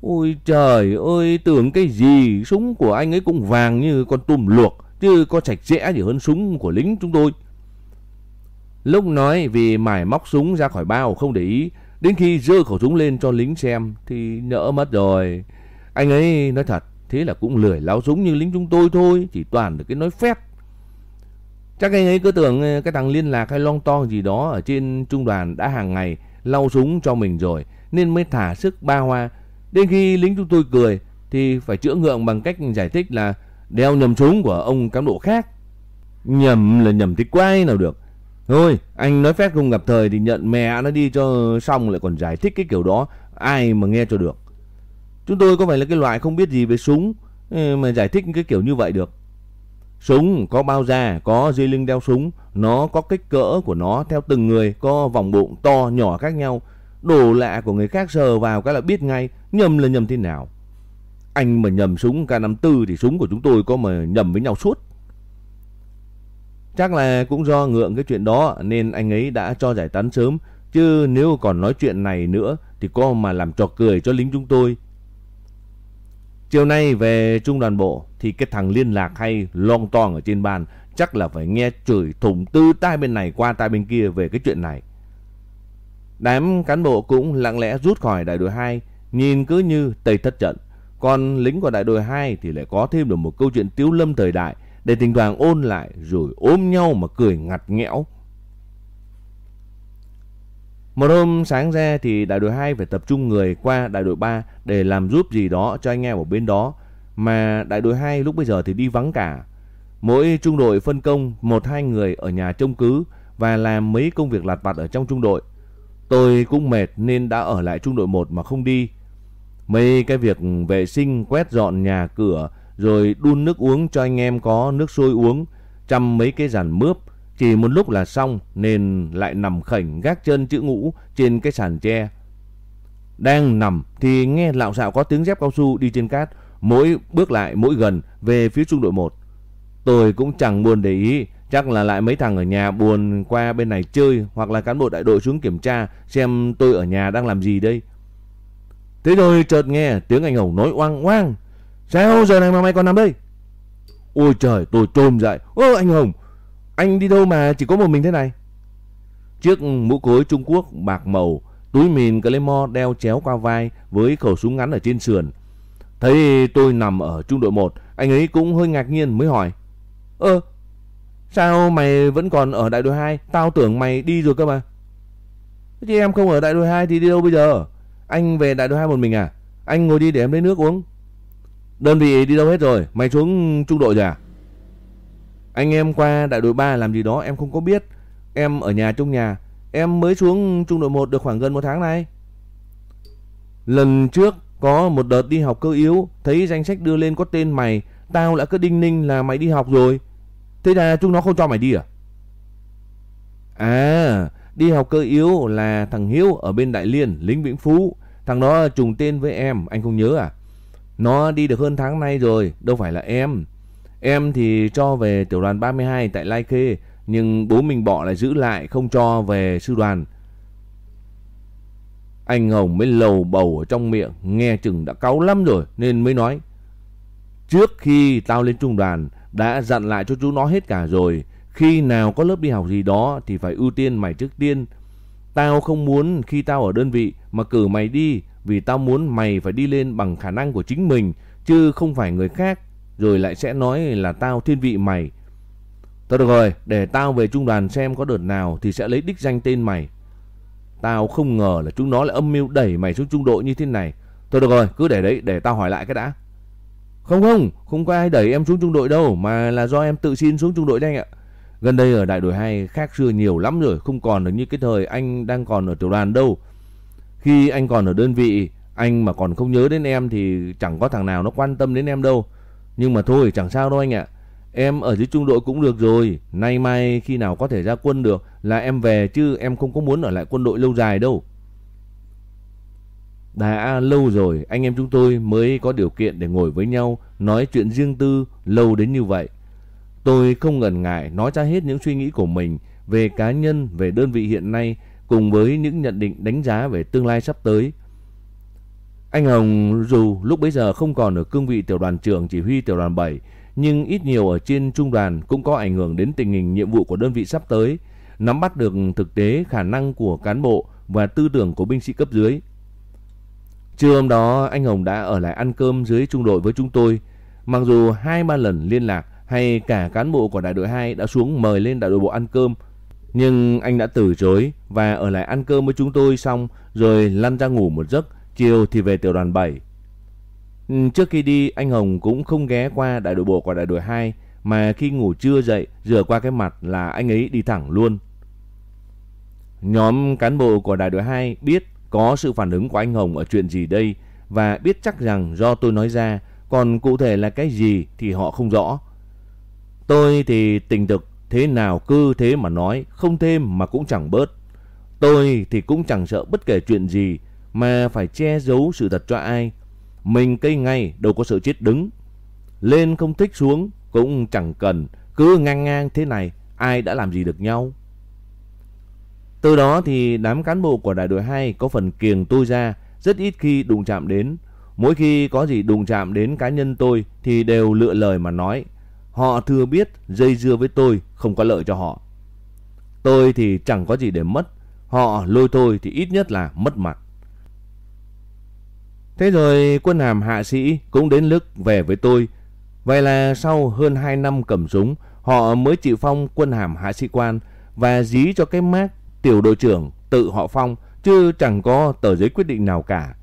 Ôi trời ơi, tưởng cái gì, súng của anh ấy cũng vàng như con tùm luộc, chứ có sạch sẽ gì hơn súng của lính chúng tôi. Lúc nói vì mải móc súng ra khỏi bao không để ý, đến khi dơ khẩu súng lên cho lính xem thì nhỡ mất rồi. Anh ấy nói thật, thế là cũng lười láo súng như lính chúng tôi thôi, chỉ toàn được cái nói phép. Chắc anh ấy cứ tưởng ờ, cái thằng liên lạc hay long to gì đó ở trên trung đoàn đã hàng ngày lau súng cho mình rồi, nên mới thả sức ba hoa. Đến khi lính chúng tôi cười thì phải chữa ngượng bằng cách giải thích là đeo nhầm súng của ông cán bộ khác. Nhầm là nhầm thì quay nào được. Thôi, anh nói phép không gặp thời thì nhận mẹ nó đi cho xong lại còn giải thích cái kiểu đó, ai mà nghe cho được. Chúng tôi có phải là cái loại không biết gì về súng mà giải thích cái kiểu như vậy được. Súng có bao da, có dây lưng đeo súng, nó có kích cỡ của nó theo từng người, có vòng bụng to nhỏ khác nhau. Đồ lạ của người khác sờ vào cái là biết ngay nhầm là nhầm thế nào. Anh mà nhầm súng K54 thì súng của chúng tôi có mà nhầm với nhau suốt. Chắc là cũng do ngượng cái chuyện đó nên anh ấy đã cho giải tán sớm. Chứ nếu còn nói chuyện này nữa thì có mà làm trò cười cho lính chúng tôi. Chiều nay về trung đoàn bộ thì cái thằng liên lạc hay long toang ở trên bàn chắc là phải nghe chửi thủng tư tai bên này qua tai bên kia về cái chuyện này. Đám cán bộ cũng lặng lẽ rút khỏi đại đội 2, nhìn cứ như tây thất trận. Còn lính của đại đội 2 thì lại có thêm được một câu chuyện tiếu lâm thời đại để tình đoàn ôn lại rồi ôm nhau mà cười ngặt nghẽo. Một hôm sáng ra thì đại đội 2 phải tập trung người qua đại đội 3 để làm giúp gì đó cho anh em ở bên đó. Mà đại đội 2 lúc bây giờ thì đi vắng cả. Mỗi trung đội phân công một hai người ở nhà trông cứ và làm mấy công việc lặt vặt ở trong trung đội. Tôi cũng mệt nên đã ở lại trung đội 1 mà không đi. Mấy cái việc vệ sinh, quét dọn nhà cửa rồi đun nước uống cho anh em có nước sôi uống, chăm mấy cái giàn mướp chỉ một lúc là xong nên lại nằm khảnh gác chân chữ ngũ trên cái sàn tre. Đang nằm thì nghe lạo xạo có tiếng dép cao su đi trên cát, mỗi bước lại mỗi gần về phía trung đội 1. Tôi cũng chẳng buồn để ý, chắc là lại mấy thằng ở nhà buồn qua bên này chơi hoặc là cán bộ đại đội xuống kiểm tra xem tôi ở nhà đang làm gì đây. Thế rồi chợt nghe tiếng anh Hồng nói oang oang. Sao giờ này mà mày còn nằm đây? Ôi trời, tôi trồm dậy. Ơ anh Hồng, anh đi đâu mà chỉ có một mình thế này? Chiếc mũ cối Trung Quốc bạc màu, túi mìn Claymore đeo chéo qua vai với khẩu súng ngắn ở trên sườn. Thấy tôi nằm ở trung đội 1, anh ấy cũng hơi ngạc nhiên mới hỏi. Ơ, sao mày vẫn còn ở đại đội 2? Tao tưởng mày đi rồi cơ mà. Chứ em không ở đại đội 2 thì đi đâu bây giờ? Anh về đại đội 2 một mình à? Anh ngồi đi để em lấy nước uống. Đơn vị đi đâu hết rồi? Mày xuống trung đội rồi à? Anh em qua đại đội 3 làm gì đó em không có biết. Em ở nhà trong nhà. Em mới xuống trung đội 1 được khoảng gần một tháng này. Lần trước có một đợt đi học cơ yếu. Thấy danh sách đưa lên có tên mày. Tao đã cứ đinh ninh là mày đi học rồi. Thế là chúng nó không cho mày đi à? À, đi học cơ yếu là thằng Hiếu ở bên Đại Liên, lính Vĩnh Phú. Thằng đó trùng tên với em, anh không nhớ à? Nó đi được hơn tháng nay rồi, đâu phải là em. Em thì cho về tiểu đoàn 32 tại Lai Khê, nhưng bố mình bỏ lại giữ lại không cho về sư đoàn. Anh Hồng mới lầu bầu ở trong miệng, nghe chừng đã cáu lắm rồi nên mới nói. Trước khi tao lên trung đoàn, đã dặn lại cho chú nó hết cả rồi. Khi nào có lớp đi học gì đó thì phải ưu tiên mày trước tiên. Tao không muốn khi tao ở đơn vị mà cử mày đi vì tao muốn mày phải đi lên bằng khả năng của chính mình chứ không phải người khác. Rồi lại sẽ nói là tao thiên vị mày. Thôi được rồi, để tao về trung đoàn xem có đợt nào thì sẽ lấy đích danh tên mày. Tao không ngờ là chúng nó lại âm mưu đẩy mày xuống trung đội như thế này. Thôi được rồi, cứ để đấy, để tao hỏi lại cái đã. Không không, không có ai đẩy em xuống trung đội đâu, mà là do em tự xin xuống trung đội đấy anh ạ. Gần đây ở đại đội 2 khác xưa nhiều lắm rồi, không còn được như cái thời anh đang còn ở tiểu đoàn đâu. Khi anh còn ở đơn vị, anh mà còn không nhớ đến em thì chẳng có thằng nào nó quan tâm đến em đâu. Nhưng mà thôi, chẳng sao đâu anh ạ. Em ở dưới trung đội cũng được rồi, nay mai khi nào có thể ra quân được là em về chứ em không có muốn ở lại quân đội lâu dài đâu. Đã lâu rồi anh em chúng tôi mới có điều kiện để ngồi với nhau nói chuyện riêng tư lâu đến như vậy. Tôi không ngần ngại nói ra hết những suy nghĩ của mình về cá nhân, về đơn vị hiện nay cùng với những nhận định đánh giá về tương lai sắp tới. Anh Hồng dù lúc bấy giờ không còn ở cương vị tiểu đoàn trưởng chỉ huy tiểu đoàn 7 nhưng ít nhiều ở trên trung đoàn cũng có ảnh hưởng đến tình hình nhiệm vụ của đơn vị sắp tới, nắm bắt được thực tế khả năng của cán bộ và tư tưởng của binh sĩ cấp dưới. Trưa hôm đó anh Hồng đã ở lại ăn cơm dưới trung đội với chúng tôi. Mặc dù hai ba lần liên lạc hay cả cán bộ của đại đội 2 đã xuống mời lên đại đội bộ ăn cơm. Nhưng anh đã từ chối và ở lại ăn cơm với chúng tôi xong rồi lăn ra ngủ một giấc, chiều thì về tiểu đoàn 7. Ừ, trước khi đi anh Hồng cũng không ghé qua đại đội bộ của đại đội 2 mà khi ngủ trưa dậy rửa qua cái mặt là anh ấy đi thẳng luôn. Nhóm cán bộ của đại đội 2 biết có sự phản ứng của anh Hồng ở chuyện gì đây và biết chắc rằng do tôi nói ra, còn cụ thể là cái gì thì họ không rõ. Tôi thì tình thực thế nào cứ thế mà nói, không thêm mà cũng chẳng bớt. Tôi thì cũng chẳng sợ bất kể chuyện gì mà phải che giấu sự thật cho ai. Mình cây ngay đâu có sợ chết đứng. Lên không thích xuống cũng chẳng cần, cứ ngang ngang thế này ai đã làm gì được nhau. Từ đó thì đám cán bộ của đại đội 2 có phần kiềng tôi ra, rất ít khi đụng chạm đến. Mỗi khi có gì đụng chạm đến cá nhân tôi thì đều lựa lời mà nói. Họ thừa biết dây dưa với tôi không có lợi cho họ. Tôi thì chẳng có gì để mất. Họ lôi tôi thì ít nhất là mất mặt. Thế rồi quân hàm hạ sĩ cũng đến lúc về với tôi. Vậy là sau hơn 2 năm cầm súng, họ mới chịu phong quân hàm hạ sĩ quan và dí cho cái mác tiểu đội trưởng tự họ phong chứ chẳng có tờ giấy quyết định nào cả.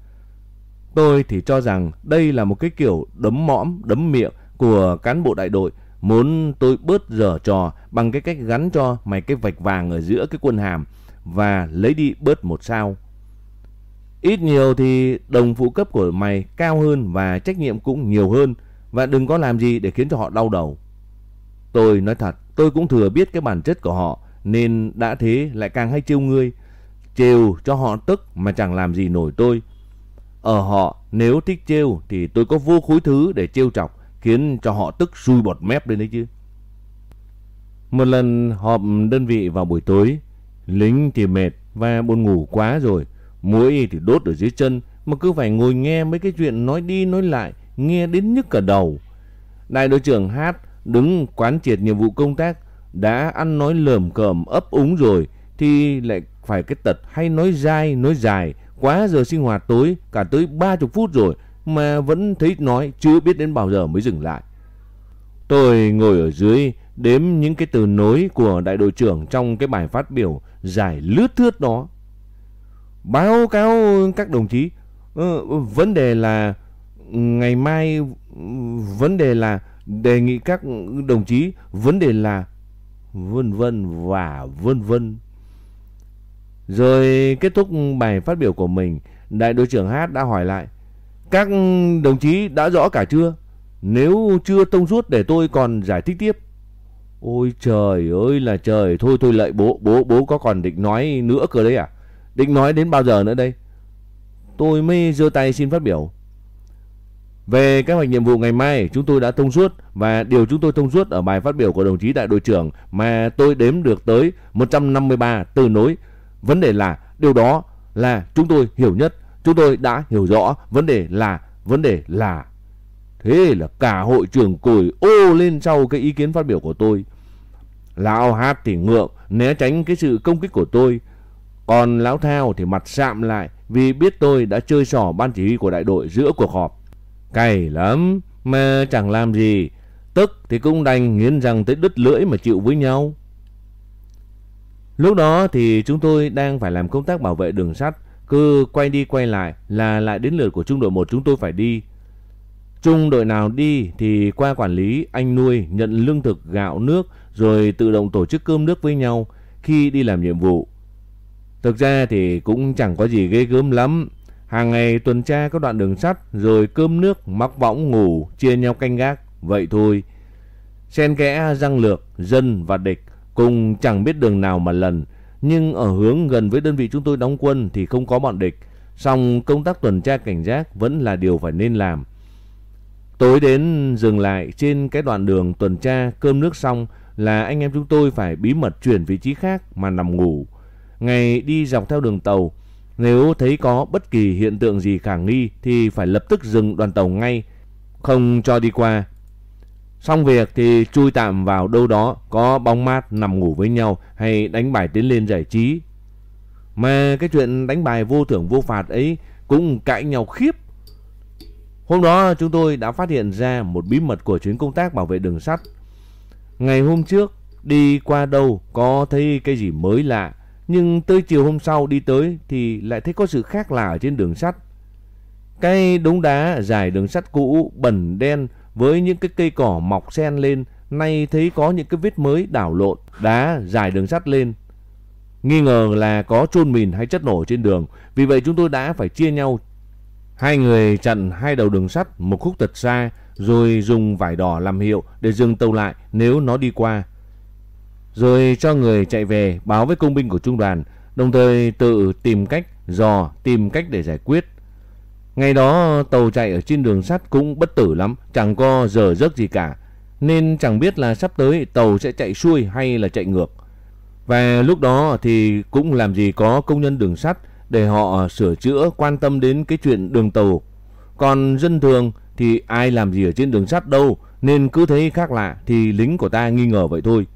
Tôi thì cho rằng đây là một cái kiểu đấm mõm, đấm miệng của cán bộ đại đội muốn tôi bớt dở trò bằng cái cách gắn cho mày cái vạch vàng ở giữa cái quân hàm và lấy đi bớt một sao. Ít nhiều thì đồng phụ cấp của mày cao hơn và trách nhiệm cũng nhiều hơn và đừng có làm gì để khiến cho họ đau đầu. Tôi nói thật, tôi cũng thừa biết cái bản chất của họ nên đã thế lại càng hay trêu ngươi. Trêu cho họ tức mà chẳng làm gì nổi tôi. Ở họ nếu thích trêu thì tôi có vô khối thứ để trêu chọc khiến cho họ tức sui bọt mép lên đấy chứ. Một lần họp đơn vị vào buổi tối, lính thì mệt và buồn ngủ quá rồi, mũi thì đốt ở dưới chân mà cứ phải ngồi nghe mấy cái chuyện nói đi nói lại, nghe đến nhức cả đầu. Đại đội trưởng Hát đứng quán triệt nhiệm vụ công tác đã ăn nói lờm cờm ấp úng rồi thì lại phải cái tật hay nói dai nói dài quá giờ sinh hoạt tối cả tới 30 phút rồi mà vẫn thấy nói chưa biết đến bao giờ mới dừng lại. Tôi ngồi ở dưới đếm những cái từ nối của đại đội trưởng trong cái bài phát biểu dài lướt thướt đó. Báo cáo các đồng chí, ờ, vấn đề là ngày mai vấn đề là đề nghị các đồng chí vấn đề là vân vân và vân vân. Rồi kết thúc bài phát biểu của mình, đại đội trưởng Hát đã hỏi lại: "Các đồng chí đã rõ cả chưa? Nếu chưa thông suốt để tôi còn giải thích tiếp." Ôi trời ơi là trời, thôi thôi lại bố, bố bố có còn định nói nữa cơ đấy à? Định nói đến bao giờ nữa đây? Tôi mới giơ tay xin phát biểu. Về kế hoạch nhiệm vụ ngày mai, chúng tôi đã thông suốt và điều chúng tôi thông suốt ở bài phát biểu của đồng chí đại đội trưởng mà tôi đếm được tới 153 từ nối. Vấn đề là điều đó là chúng tôi hiểu nhất, chúng tôi đã hiểu rõ vấn đề là vấn đề là Thế là cả hội trưởng cười ô lên sau cái ý kiến phát biểu của tôi. Lão hát thì ngượng, né tránh cái sự công kích của tôi. Còn lão thao thì mặt sạm lại vì biết tôi đã chơi xỏ ban chỉ huy của đại đội giữa cuộc họp. Cày lắm, mà chẳng làm gì. Tức thì cũng đành nghiến răng tới đứt lưỡi mà chịu với nhau. Lúc đó thì chúng tôi đang phải làm công tác bảo vệ đường sắt. Cứ quay đi quay lại là lại đến lượt của trung đội 1 chúng tôi phải đi. Trung đội nào đi thì qua quản lý anh nuôi nhận lương thực gạo nước rồi tự động tổ chức cơm nước với nhau khi đi làm nhiệm vụ. Thực ra thì cũng chẳng có gì ghê gớm lắm. Hàng ngày tuần tra các đoạn đường sắt rồi cơm nước, mắc võng ngủ, chia nhau canh gác. Vậy thôi. Xen kẽ răng lược, dân và địch cùng chẳng biết đường nào mà lần. Nhưng ở hướng gần với đơn vị chúng tôi đóng quân thì không có bọn địch. Song công tác tuần tra cảnh giác vẫn là điều phải nên làm. Tối đến dừng lại trên cái đoạn đường tuần tra cơm nước xong là anh em chúng tôi phải bí mật chuyển vị trí khác mà nằm ngủ. Ngày đi dọc theo đường tàu, nếu thấy có bất kỳ hiện tượng gì khả nghi thì phải lập tức dừng đoàn tàu ngay, không cho đi qua. Xong việc thì chui tạm vào đâu đó, có bóng mát nằm ngủ với nhau hay đánh bài tiến lên giải trí. Mà cái chuyện đánh bài vô thưởng vô phạt ấy cũng cãi nhau khiếp. Hôm đó chúng tôi đã phát hiện ra một bí mật của chuyến công tác bảo vệ đường sắt. Ngày hôm trước, đi qua đâu có thấy cái gì mới lạ, nhưng tới chiều hôm sau đi tới thì lại thấy có sự khác lạ ở trên đường sắt. Cái đống đá dài đường sắt cũ, bẩn đen với những cái cây cỏ mọc xen lên, nay thấy có những cái vết mới đảo lộn, đá dài đường sắt lên. Nghi ngờ là có chôn mìn hay chất nổ trên đường, vì vậy chúng tôi đã phải chia nhau. Hai người chặn hai đầu đường sắt một khúc thật xa, rồi dùng vải đỏ làm hiệu để dừng tàu lại nếu nó đi qua rồi cho người chạy về báo với công binh của trung đoàn, đồng thời tự tìm cách dò, tìm cách để giải quyết. Ngày đó tàu chạy ở trên đường sắt cũng bất tử lắm, chẳng có giờ giấc gì cả, nên chẳng biết là sắp tới tàu sẽ chạy xuôi hay là chạy ngược. Và lúc đó thì cũng làm gì có công nhân đường sắt để họ sửa chữa quan tâm đến cái chuyện đường tàu. Còn dân thường thì ai làm gì ở trên đường sắt đâu, nên cứ thấy khác lạ thì lính của ta nghi ngờ vậy thôi.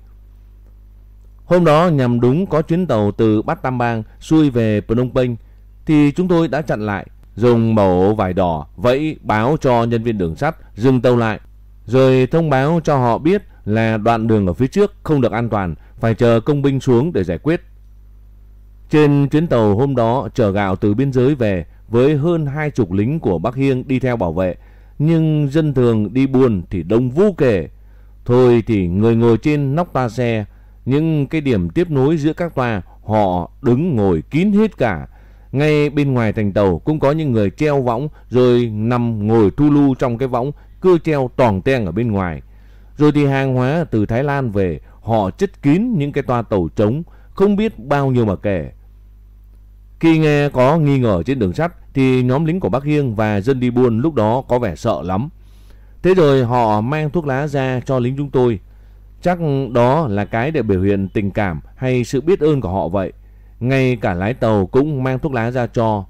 Hôm đó nhằm đúng có chuyến tàu từ Bát Tam Bang xuôi về Phnom Penh thì chúng tôi đã chặn lại, dùng màu vải đỏ vẫy báo cho nhân viên đường sắt dừng tàu lại, rồi thông báo cho họ biết là đoạn đường ở phía trước không được an toàn, phải chờ công binh xuống để giải quyết. Trên chuyến tàu hôm đó chở gạo từ biên giới về với hơn hai chục lính của Bắc Hiêng đi theo bảo vệ, nhưng dân thường đi buôn thì đông vô kể. Thôi thì người ngồi trên nóc toa xe những cái điểm tiếp nối giữa các toa họ đứng ngồi kín hết cả. Ngay bên ngoài thành tàu cũng có những người treo võng rồi nằm ngồi thu lu trong cái võng, cứ treo toàn ten ở bên ngoài. Rồi thì hàng hóa từ Thái Lan về, họ chất kín những cái toa tàu trống, không biết bao nhiêu mà kể. Khi nghe có nghi ngờ trên đường sắt thì nhóm lính của Bắc Hiêng và dân đi buôn lúc đó có vẻ sợ lắm. Thế rồi họ mang thuốc lá ra cho lính chúng tôi Chắc đó là cái để biểu hiện tình cảm hay sự biết ơn của họ vậy. Ngay cả lái tàu cũng mang thuốc lá ra cho.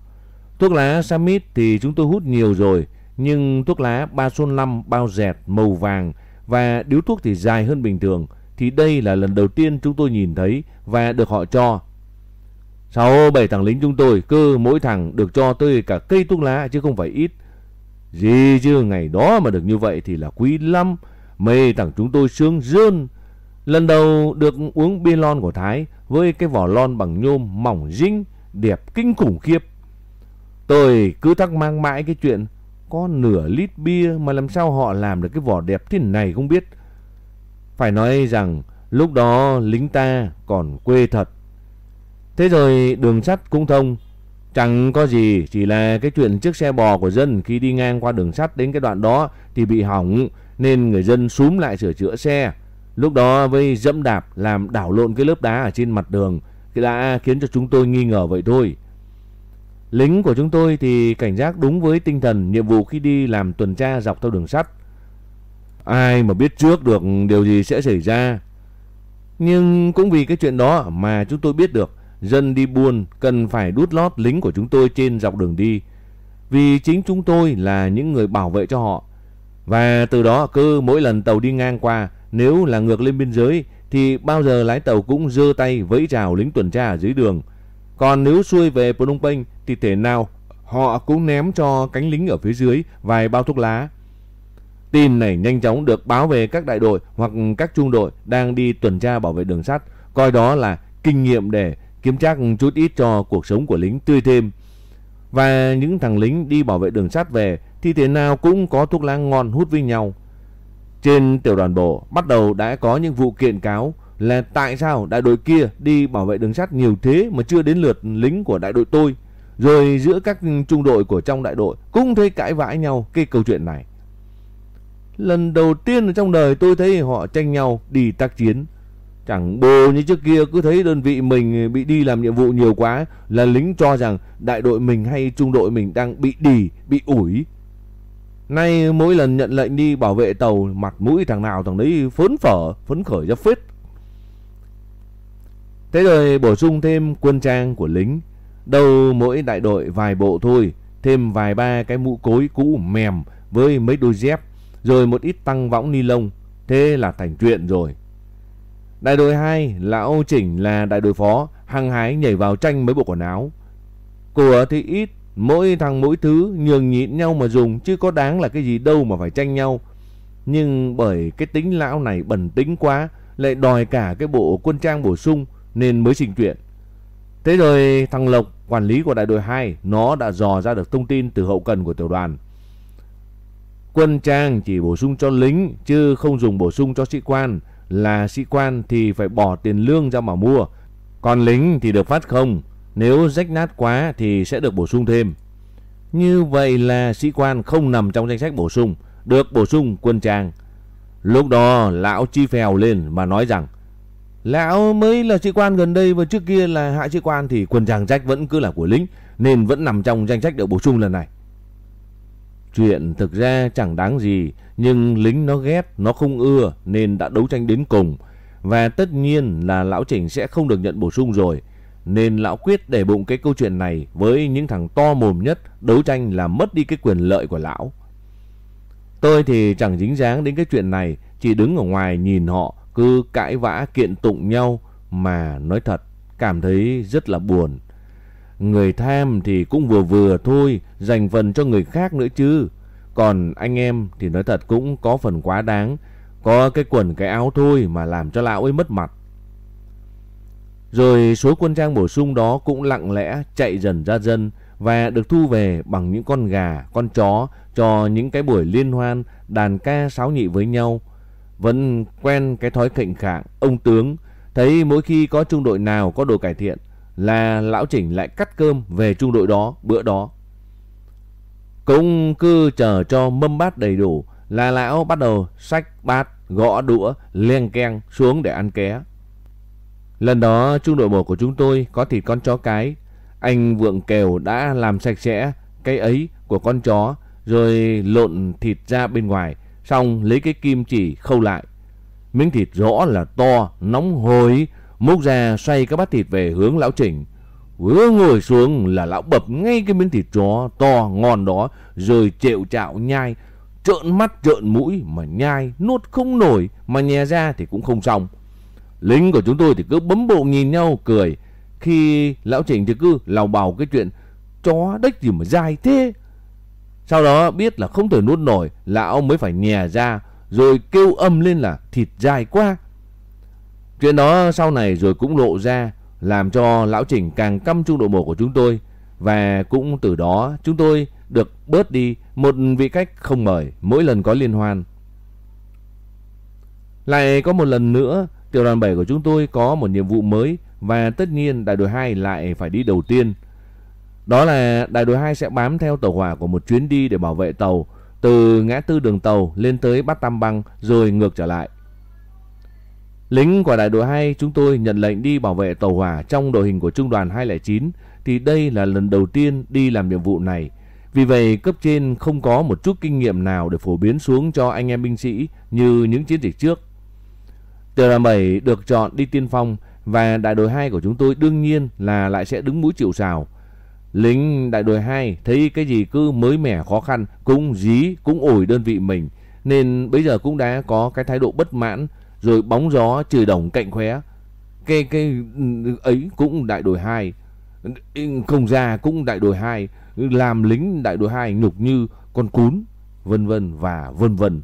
Thuốc lá Samit thì chúng tôi hút nhiều rồi, nhưng thuốc lá ba xuân 5 bao dẹt màu vàng và điếu thuốc thì dài hơn bình thường thì đây là lần đầu tiên chúng tôi nhìn thấy và được họ cho. Sáu bảy thằng lính chúng tôi cứ mỗi thằng được cho tới cả cây thuốc lá chứ không phải ít. Gì chứ ngày đó mà được như vậy thì là quý lắm. Mấy thằng chúng tôi sướng rơn. Lần đầu được uống bia lon của Thái với cái vỏ lon bằng nhôm mỏng dinh, đẹp kinh khủng khiếp. Tôi cứ thắc mắc mãi cái chuyện có nửa lít bia mà làm sao họ làm được cái vỏ đẹp thế này không biết. Phải nói rằng lúc đó lính ta còn quê thật. Thế rồi đường sắt cũng thông. Chẳng có gì, chỉ là cái chuyện chiếc xe bò của dân khi đi ngang qua đường sắt đến cái đoạn đó thì bị hỏng nên người dân súm lại sửa chữa xe. Lúc đó với dẫm đạp làm đảo lộn cái lớp đá ở trên mặt đường đã khiến cho chúng tôi nghi ngờ vậy thôi. Lính của chúng tôi thì cảnh giác đúng với tinh thần nhiệm vụ khi đi làm tuần tra dọc theo đường sắt. Ai mà biết trước được điều gì sẽ xảy ra. Nhưng cũng vì cái chuyện đó mà chúng tôi biết được dân đi buôn cần phải đút lót lính của chúng tôi trên dọc đường đi. Vì chính chúng tôi là những người bảo vệ cho họ và từ đó cứ mỗi lần tàu đi ngang qua, nếu là ngược lên biên giới thì bao giờ lái tàu cũng giơ tay vẫy chào lính tuần tra ở dưới đường. Còn nếu xuôi về Phnom Penh thì thể nào họ cũng ném cho cánh lính ở phía dưới vài bao thuốc lá. Tin này nhanh chóng được báo về các đại đội hoặc các trung đội đang đi tuần tra bảo vệ đường sắt, coi đó là kinh nghiệm để kiếm chắc chút ít cho cuộc sống của lính tươi thêm. Và những thằng lính đi bảo vệ đường sắt về thì thế nào cũng có thuốc lá ngon hút với nhau. Trên tiểu đoàn bộ, bắt đầu đã có những vụ kiện cáo là tại sao đại đội kia đi bảo vệ đường sắt nhiều thế mà chưa đến lượt lính của đại đội tôi. Rồi giữa các trung đội của trong đại đội cũng thấy cãi vãi nhau cái câu chuyện này. Lần đầu tiên trong đời tôi thấy họ tranh nhau đi tác chiến. Chẳng bồ như trước kia cứ thấy đơn vị mình bị đi làm nhiệm vụ nhiều quá là lính cho rằng đại đội mình hay trung đội mình đang bị đì, bị ủi. Nay mỗi lần nhận lệnh đi bảo vệ tàu mặt mũi thằng nào thằng đấy phấn phở, phấn khởi ra phết. Thế rồi bổ sung thêm quân trang của lính. Đâu mỗi đại đội vài bộ thôi, thêm vài ba cái mũ cối cũ mềm với mấy đôi dép, rồi một ít tăng võng ni lông. Thế là thành chuyện rồi. Đại đội 2, lão chỉnh là đại đội phó, hăng hái nhảy vào tranh mấy bộ quần áo. Của thì ít, mỗi thằng mỗi thứ nhường nhịn nhau mà dùng chứ có đáng là cái gì đâu mà phải tranh nhau. Nhưng bởi cái tính lão này bẩn tính quá, lại đòi cả cái bộ quân trang bổ sung nên mới trình chuyện. Thế rồi thằng Lộc, quản lý của đại đội 2, nó đã dò ra được thông tin từ hậu cần của tiểu đoàn. Quân trang chỉ bổ sung cho lính chứ không dùng bổ sung cho sĩ quan là sĩ quan thì phải bỏ tiền lương ra mà mua, còn lính thì được phát không, nếu rách nát quá thì sẽ được bổ sung thêm. Như vậy là sĩ quan không nằm trong danh sách bổ sung, được bổ sung quân trang. Lúc đó lão chi phèo lên mà nói rằng Lão mới là sĩ quan gần đây và trước kia là hạ sĩ quan thì quân trang rách vẫn cứ là của lính nên vẫn nằm trong danh sách được bổ sung lần này. Chuyện thực ra chẳng đáng gì, nhưng lính nó ghét, nó không ưa nên đã đấu tranh đến cùng. Và tất nhiên là lão trình sẽ không được nhận bổ sung rồi. Nên lão quyết để bụng cái câu chuyện này với những thằng to mồm nhất đấu tranh là mất đi cái quyền lợi của lão. Tôi thì chẳng dính dáng đến cái chuyện này, chỉ đứng ở ngoài nhìn họ cứ cãi vã kiện tụng nhau mà nói thật cảm thấy rất là buồn. Người tham thì cũng vừa vừa thôi, dành phần cho người khác nữa chứ. Còn anh em thì nói thật cũng có phần quá đáng. Có cái quần cái áo thôi mà làm cho lão ấy mất mặt. Rồi số quân trang bổ sung đó cũng lặng lẽ chạy dần ra dân và được thu về bằng những con gà, con chó cho những cái buổi liên hoan đàn ca sáo nhị với nhau. Vẫn quen cái thói khệnh khạng, ông tướng, thấy mỗi khi có trung đội nào có đồ cải thiện là lão chỉnh lại cắt cơm về trung đội đó bữa đó. Cũng cứ chờ cho mâm bát đầy đủ là lão bắt đầu xách bát, gõ đũa, leng keng xuống để ăn ké. Lần đó trung đội bộ của chúng tôi có thịt con chó cái. Anh Vượng Kèo đã làm sạch sẽ cái ấy của con chó rồi lộn thịt ra bên ngoài. Xong lấy cái kim chỉ khâu lại. Miếng thịt rõ là to, nóng hổi, múc ra xoay các bát thịt về hướng lão Trình. Vừa ngồi xuống là lão bập ngay cái miếng thịt chó to ngon đó rồi trệu chạo nhai. Trợn mắt trợn mũi mà nhai nuốt không nổi mà nhè ra thì cũng không xong. Lính của chúng tôi thì cứ bấm bộ nhìn nhau cười. Khi lão Trình thì cứ lào bào cái chuyện chó đếch gì mà dài thế. Sau đó biết là không thể nuốt nổi, lão mới phải nhè ra rồi kêu âm lên là thịt dài quá. Chuyện đó sau này rồi cũng lộ ra làm cho lão Trình càng căm trung độ một của chúng tôi và cũng từ đó chúng tôi được bớt đi một vị khách không mời mỗi lần có liên hoan. Lại có một lần nữa, tiểu đoàn 7 của chúng tôi có một nhiệm vụ mới và tất nhiên đại đội 2 lại phải đi đầu tiên. Đó là đại đội 2 sẽ bám theo tàu hỏa của một chuyến đi để bảo vệ tàu từ ngã tư đường tàu lên tới Bát Tam Băng rồi ngược trở lại. Lính của đại đội 2 chúng tôi nhận lệnh đi bảo vệ tàu hỏa trong đội hình của trung đoàn 209 thì đây là lần đầu tiên đi làm nhiệm vụ này. Vì vậy, cấp trên không có một chút kinh nghiệm nào để phổ biến xuống cho anh em binh sĩ như những chiến dịch trước. Tiểu đoàn 7 được chọn đi tiên phong và đại đội 2 của chúng tôi đương nhiên là lại sẽ đứng mũi chịu sào. Lính đại đội 2 thấy cái gì cứ mới mẻ khó khăn, cũng dí, cũng ủi đơn vị mình, nên bây giờ cũng đã có cái thái độ bất mãn rồi bóng gió trời đồng cạnh khóe. Cái cái ừ, ấy cũng đại đội 2. Ừ, không ra cũng đại đội 2, làm lính đại đội 2 nhục như con cún, vân vân và vân vân.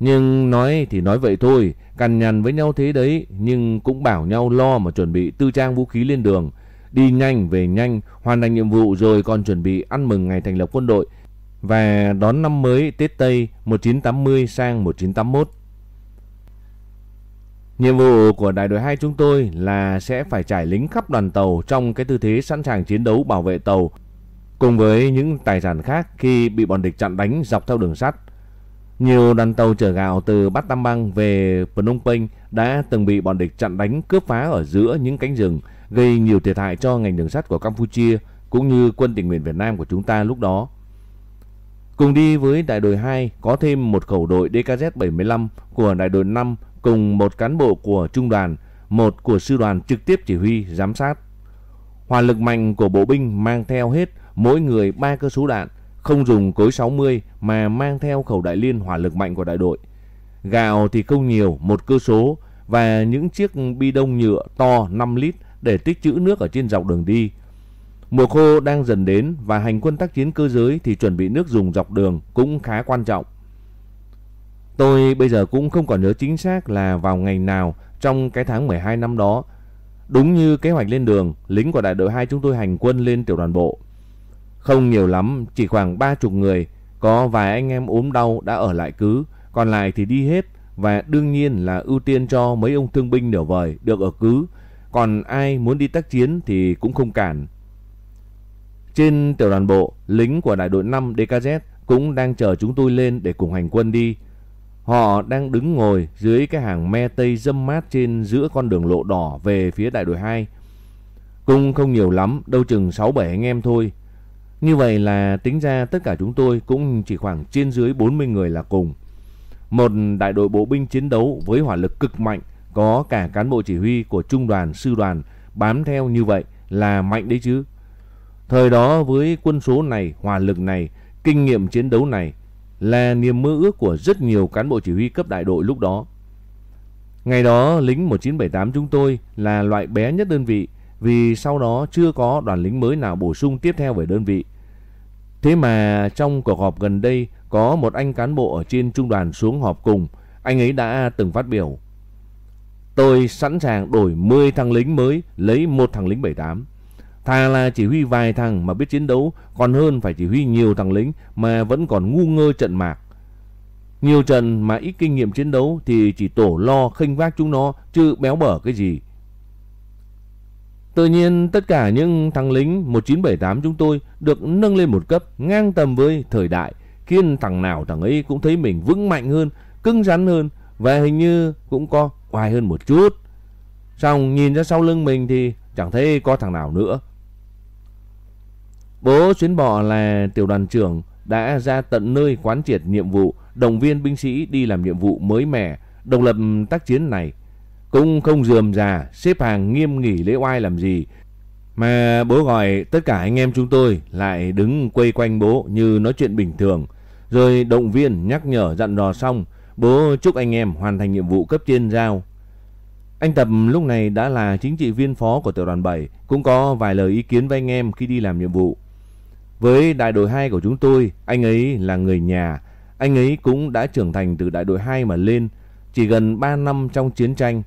Nhưng nói thì nói vậy thôi, cằn nhằn với nhau thế đấy, nhưng cũng bảo nhau lo mà chuẩn bị tư trang vũ khí lên đường. Đi nhanh, về nhanh, hoàn thành nhiệm vụ rồi còn chuẩn bị ăn mừng ngày thành lập quân đội và đón năm mới Tết Tây 1980 sang 1981. Nhiệm vụ của đại đội 2 chúng tôi là sẽ phải trải lính khắp đoàn tàu trong cái tư thế sẵn sàng chiến đấu bảo vệ tàu cùng với những tài sản khác khi bị bọn địch chặn đánh dọc theo đường sắt. Nhiều đoàn tàu chở gạo từ Bát Tam Bang về Phnom Penh đã từng bị bọn địch chặn đánh cướp phá ở giữa những cánh rừng, gây nhiều thiệt hại cho ngành đường sắt của Campuchia cũng như quân tình nguyện Việt Nam của chúng ta lúc đó. Cùng đi với đại đội 2 có thêm một khẩu đội DKZ-75 của đại đội 5 cùng một cán bộ của trung đoàn, một của sư đoàn trực tiếp chỉ huy, giám sát. Hỏa lực mạnh của bộ binh mang theo hết mỗi người 3 cơ số đạn, không dùng cối 60 mà mang theo khẩu đại liên hỏa lực mạnh của đại đội. Gạo thì không nhiều, một cơ số và những chiếc bi đông nhựa to 5 lít để tích trữ nước ở trên dọc đường đi. Mùa khô đang dần đến và hành quân tác chiến cơ giới thì chuẩn bị nước dùng dọc đường cũng khá quan trọng. Tôi bây giờ cũng không còn nhớ chính xác là vào ngày nào trong cái tháng 12 năm đó. Đúng như kế hoạch lên đường, lính của đại đội 2 chúng tôi hành quân lên tiểu đoàn bộ. Không nhiều lắm, chỉ khoảng 30 người, có vài anh em ốm đau đã ở lại cứ, còn lại thì đi hết và đương nhiên là ưu tiên cho mấy ông thương binh nửa vời được ở cứ, còn ai muốn đi tác chiến thì cũng không cản. Trên tiểu đoàn bộ, lính của đại đội 5 DKZ cũng đang chờ chúng tôi lên để cùng hành quân đi. Họ đang đứng ngồi dưới cái hàng me tây dâm mát trên giữa con đường lộ đỏ về phía đại đội 2. Cung không nhiều lắm, đâu chừng 6-7 anh em thôi. Như vậy là tính ra tất cả chúng tôi cũng chỉ khoảng trên dưới 40 người là cùng. Một đại đội bộ binh chiến đấu với hỏa lực cực mạnh, có cả cán bộ chỉ huy của trung đoàn, sư đoàn bám theo như vậy là mạnh đấy chứ. Thời đó với quân số này, hỏa lực này, kinh nghiệm chiến đấu này là niềm mơ ước của rất nhiều cán bộ chỉ huy cấp đại đội lúc đó. Ngày đó lính 1978 chúng tôi là loại bé nhất đơn vị vì sau đó chưa có đoàn lính mới nào bổ sung tiếp theo về đơn vị. Thế mà trong cuộc họp gần đây có một anh cán bộ ở trên trung đoàn xuống họp cùng, anh ấy đã từng phát biểu. Tôi sẵn sàng đổi 10 thằng lính mới lấy một thằng lính 78. Thà là chỉ huy vài thằng mà biết chiến đấu còn hơn phải chỉ huy nhiều thằng lính mà vẫn còn ngu ngơ trận mạc. Nhiều trận mà ít kinh nghiệm chiến đấu thì chỉ tổ lo khinh vác chúng nó chứ béo bở cái gì. Tự nhiên tất cả những thằng lính 1978 chúng tôi được nâng lên một cấp ngang tầm với thời đại khiến thằng nào thằng ấy cũng thấy mình vững mạnh hơn, cứng rắn hơn và hình như cũng có oai hơn một chút. Xong nhìn ra sau lưng mình thì chẳng thấy có thằng nào nữa. Bố Xuyến Bọ là tiểu đoàn trưởng đã ra tận nơi quán triệt nhiệm vụ động viên binh sĩ đi làm nhiệm vụ mới mẻ, độc lập tác chiến này. Cũng không dườm già, xếp hàng nghiêm nghỉ lễ oai làm gì. Mà bố gọi tất cả anh em chúng tôi lại đứng quay quanh bố như nói chuyện bình thường. Rồi động viên, nhắc nhở, dặn dò xong, bố chúc anh em hoàn thành nhiệm vụ cấp trên giao. Anh Tập lúc này đã là chính trị viên phó của tiểu đoàn 7, cũng có vài lời ý kiến với anh em khi đi làm nhiệm vụ. Với đại đội 2 của chúng tôi, anh ấy là người nhà. Anh ấy cũng đã trưởng thành từ đại đội 2 mà lên. Chỉ gần 3 năm trong chiến tranh.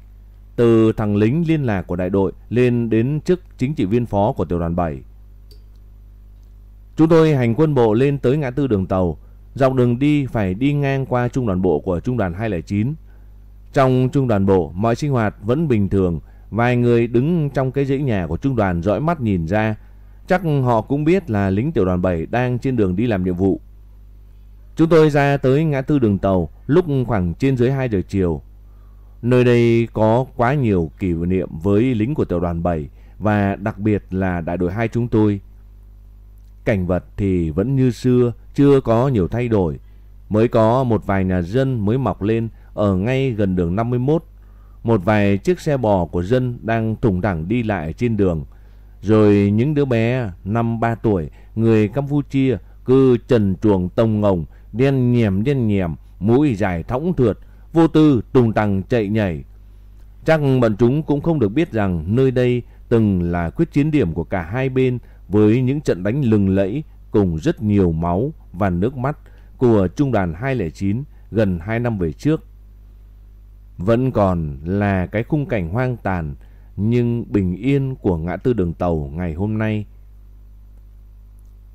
Từ thằng lính liên lạc của đại đội lên đến chức chính trị viên phó của tiểu đoàn 7. Chúng tôi hành quân bộ lên tới ngã tư đường tàu. Dọc đường đi phải đi ngang qua trung đoàn bộ của trung đoàn 209. Trong trung đoàn bộ, mọi sinh hoạt vẫn bình thường. Vài người đứng trong cái dãy nhà của trung đoàn dõi mắt nhìn ra Chắc họ cũng biết là lính tiểu đoàn 7 đang trên đường đi làm nhiệm vụ. Chúng tôi ra tới ngã tư đường tàu lúc khoảng trên dưới 2 giờ chiều. Nơi đây có quá nhiều kỷ niệm với lính của tiểu đoàn 7 và đặc biệt là đại đội 2 chúng tôi. Cảnh vật thì vẫn như xưa, chưa có nhiều thay đổi. Mới có một vài nhà dân mới mọc lên ở ngay gần đường 51. Một vài chiếc xe bò của dân đang thủng thẳng đi lại trên đường rồi những đứa bé năm 3 tuổi, người Campuchia cứ trần chuồng tông ngồng, đen nhèm đen nhèm, mũi dài thõng thượt, vô tư tung tăng chạy nhảy. Chắc bọn chúng cũng không được biết rằng nơi đây từng là quyết chiến điểm của cả hai bên với những trận đánh lừng lẫy cùng rất nhiều máu và nước mắt của trung đoàn 209 gần 2 năm về trước. Vẫn còn là cái khung cảnh hoang tàn nhưng bình yên của ngã tư đường tàu ngày hôm nay.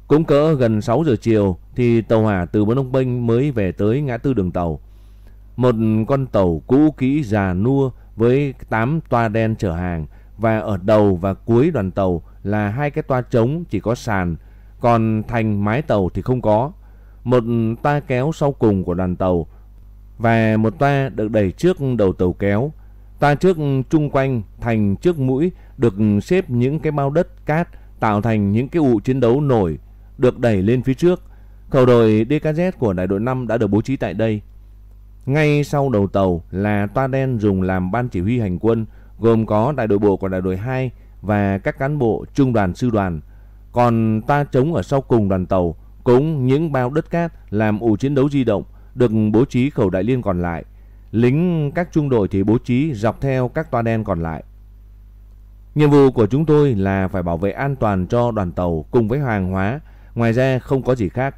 Cũng cỡ gần 6 giờ chiều thì tàu hỏa từ Bến Đông Bênh mới về tới ngã tư đường tàu. Một con tàu cũ kỹ già nua với 8 toa đen chở hàng và ở đầu và cuối đoàn tàu là hai cái toa trống chỉ có sàn, còn thành mái tàu thì không có. Một toa kéo sau cùng của đoàn tàu và một toa được đẩy trước đầu tàu kéo. Toa trước chung quanh thành trước mũi được xếp những cái bao đất cát tạo thành những cái ụ chiến đấu nổi được đẩy lên phía trước. Khẩu đội DKZ của đại đội 5 đã được bố trí tại đây. Ngay sau đầu tàu là toa đen dùng làm ban chỉ huy hành quân, gồm có đại đội bộ của đại đội 2 và các cán bộ trung đoàn sư đoàn. Còn toa chống ở sau cùng đoàn tàu cũng những bao đất cát làm ủ chiến đấu di động được bố trí khẩu đại liên còn lại. Lính các trung đội thì bố trí dọc theo các toa đen còn lại. Nhiệm vụ của chúng tôi là phải bảo vệ an toàn cho đoàn tàu cùng với hàng hóa, ngoài ra không có gì khác.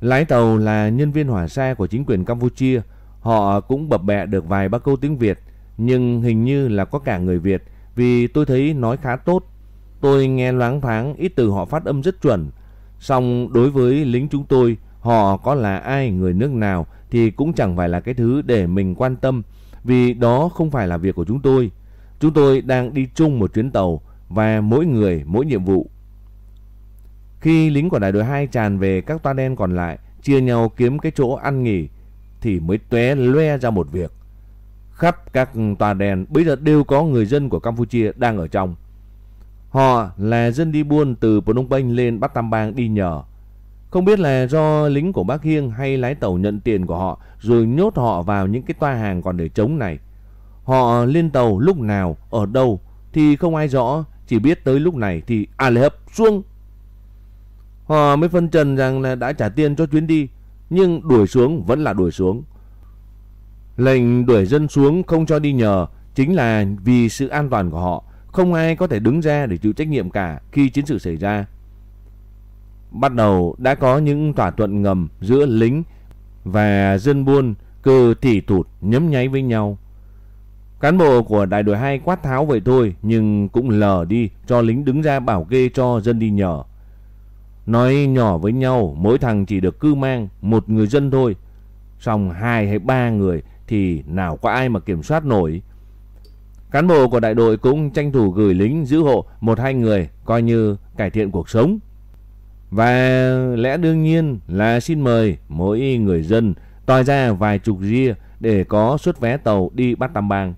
Lái tàu là nhân viên hỏa xe của chính quyền Campuchia, họ cũng bập bẹ được vài ba câu tiếng Việt, nhưng hình như là có cả người Việt vì tôi thấy nói khá tốt. Tôi nghe loáng thoáng ít từ họ phát âm rất chuẩn, song đối với lính chúng tôi, họ có là ai người nước nào thì cũng chẳng phải là cái thứ để mình quan tâm, vì đó không phải là việc của chúng tôi. Chúng tôi đang đi chung một chuyến tàu và mỗi người mỗi nhiệm vụ. Khi lính của đại đội 2 tràn về các toa đen còn lại, chia nhau kiếm cái chỗ ăn nghỉ, thì mới tóe loe ra một việc. Khắp các tòa đèn bây giờ đều có người dân của Campuchia đang ở trong. Họ là dân đi buôn từ Phnom Penh lên Bắc Tam Bang đi nhờ. Không biết là do lính của bác Hiêng hay lái tàu nhận tiền của họ rồi nhốt họ vào những cái toa hàng còn để trống này. Họ lên tàu lúc nào, ở đâu thì không ai rõ, chỉ biết tới lúc này thì à lệ hấp xuống. Họ mới phân trần rằng là đã trả tiền cho chuyến đi, nhưng đuổi xuống vẫn là đuổi xuống. Lệnh đuổi dân xuống không cho đi nhờ chính là vì sự an toàn của họ. Không ai có thể đứng ra để chịu trách nhiệm cả khi chiến sự xảy ra. Bắt đầu đã có những thỏa thuận ngầm giữa lính và dân buôn cơ tỉ tụt nhấm nháy với nhau. Cán bộ của đại đội 2 quát tháo vậy thôi, nhưng cũng lờ đi cho lính đứng ra bảo kê cho dân đi nhờ. Nói nhỏ với nhau, mỗi thằng chỉ được cư mang một người dân thôi. Xong hai hay ba người thì nào có ai mà kiểm soát nổi. Cán bộ của đại đội cũng tranh thủ gửi lính giữ hộ một hai người, coi như cải thiện cuộc sống. Và lẽ đương nhiên là xin mời mỗi người dân toi ra vài chục ria để có suất vé tàu đi bắt Tam Bang.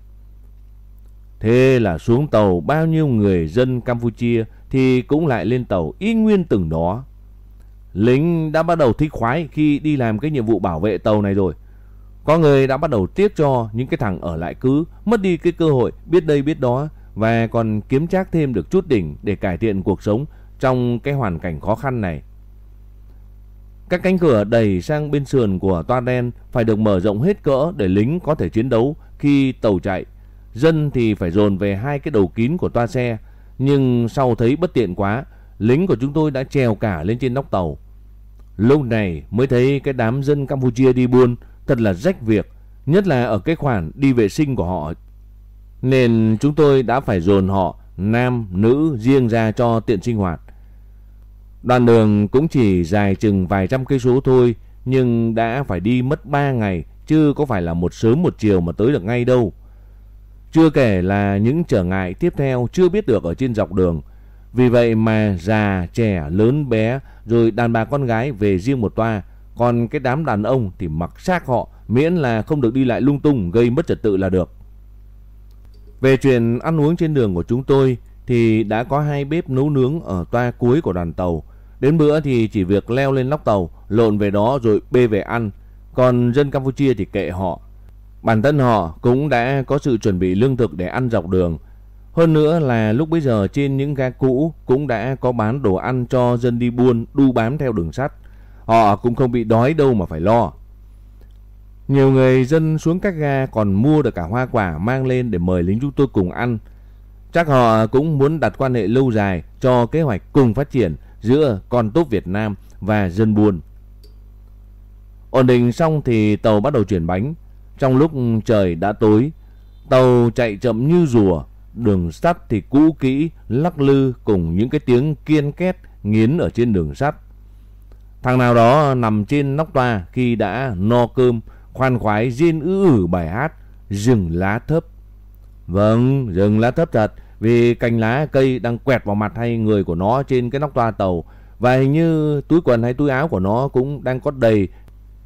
Thế là xuống tàu bao nhiêu người dân Campuchia thì cũng lại lên tàu y nguyên từng đó. Lính đã bắt đầu thích khoái khi đi làm cái nhiệm vụ bảo vệ tàu này rồi. Có người đã bắt đầu tiếc cho những cái thằng ở lại cứ, mất đi cái cơ hội biết đây biết đó và còn kiếm trác thêm được chút đỉnh để cải thiện cuộc sống trong cái hoàn cảnh khó khăn này. Các cánh cửa đẩy sang bên sườn của toa đen phải được mở rộng hết cỡ để lính có thể chiến đấu khi tàu chạy. Dân thì phải dồn về hai cái đầu kín của toa xe. Nhưng sau thấy bất tiện quá, lính của chúng tôi đã trèo cả lên trên nóc tàu. Lúc này mới thấy cái đám dân Campuchia đi buôn thật là rách việc, nhất là ở cái khoản đi vệ sinh của họ. Nên chúng tôi đã phải dồn họ nam, nữ riêng ra cho tiện sinh hoạt. Đoạn đường cũng chỉ dài chừng vài trăm cây số thôi, nhưng đã phải đi mất 3 ngày, chứ có phải là một sớm một chiều mà tới được ngay đâu. Chưa kể là những trở ngại tiếp theo chưa biết được ở trên dọc đường. Vì vậy mà già, trẻ, lớn, bé, rồi đàn bà con gái về riêng một toa. Còn cái đám đàn ông thì mặc xác họ, miễn là không được đi lại lung tung gây mất trật tự là được. Về chuyện ăn uống trên đường của chúng tôi thì đã có hai bếp nấu nướng ở toa cuối của đoàn tàu. Đến bữa thì chỉ việc leo lên nóc tàu, lộn về đó rồi bê về ăn. Còn dân Campuchia thì kệ họ. Bản thân họ cũng đã có sự chuẩn bị lương thực để ăn dọc đường. Hơn nữa là lúc bấy giờ trên những ga cũ cũng đã có bán đồ ăn cho dân đi buôn đu bám theo đường sắt. Họ cũng không bị đói đâu mà phải lo. Nhiều người dân xuống các ga còn mua được cả hoa quả mang lên để mời lính chúng tôi cùng ăn. Chắc họ cũng muốn đặt quan hệ lâu dài cho kế hoạch cùng phát triển giữa con tốt Việt Nam và dân buôn. Ổn định xong thì tàu bắt đầu chuyển bánh. Trong lúc trời đã tối, tàu chạy chậm như rùa, đường sắt thì cũ kỹ, lắc lư cùng những cái tiếng kiên két nghiến ở trên đường sắt. Thằng nào đó nằm trên nóc toa khi đã no cơm, khoan khoái riêng ư ử bài hát Rừng lá thấp. Vâng, rừng lá thấp thật, vì cành lá cây đang quẹt vào mặt hay người của nó trên cái nóc toa tàu. Và hình như túi quần hay túi áo của nó cũng đang có đầy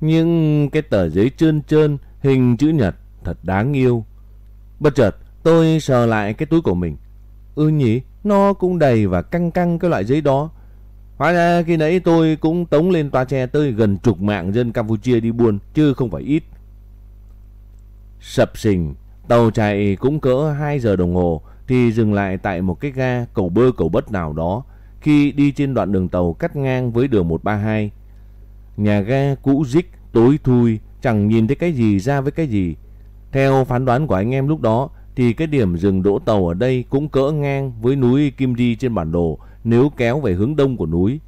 những cái tờ giấy trơn trơn hình chữ nhật thật đáng yêu. Bất chợt tôi sờ lại cái túi của mình. Ừ nhỉ, nó cũng đầy và căng căng cái loại giấy đó. Hóa ra khi nãy tôi cũng tống lên toa xe tới gần chục mạng dân Campuchia đi buôn chứ không phải ít. Sập sình, tàu chạy cũng cỡ 2 giờ đồng hồ thì dừng lại tại một cái ga cầu bơ cầu bất nào đó khi đi trên đoạn đường tàu cắt ngang với đường 132. Nhà ga cũ rích, tối thui, chẳng nhìn thấy cái gì ra với cái gì. Theo phán đoán của anh em lúc đó thì cái điểm dừng đỗ tàu ở đây cũng cỡ ngang với núi Kim Di trên bản đồ nếu kéo về hướng đông của núi.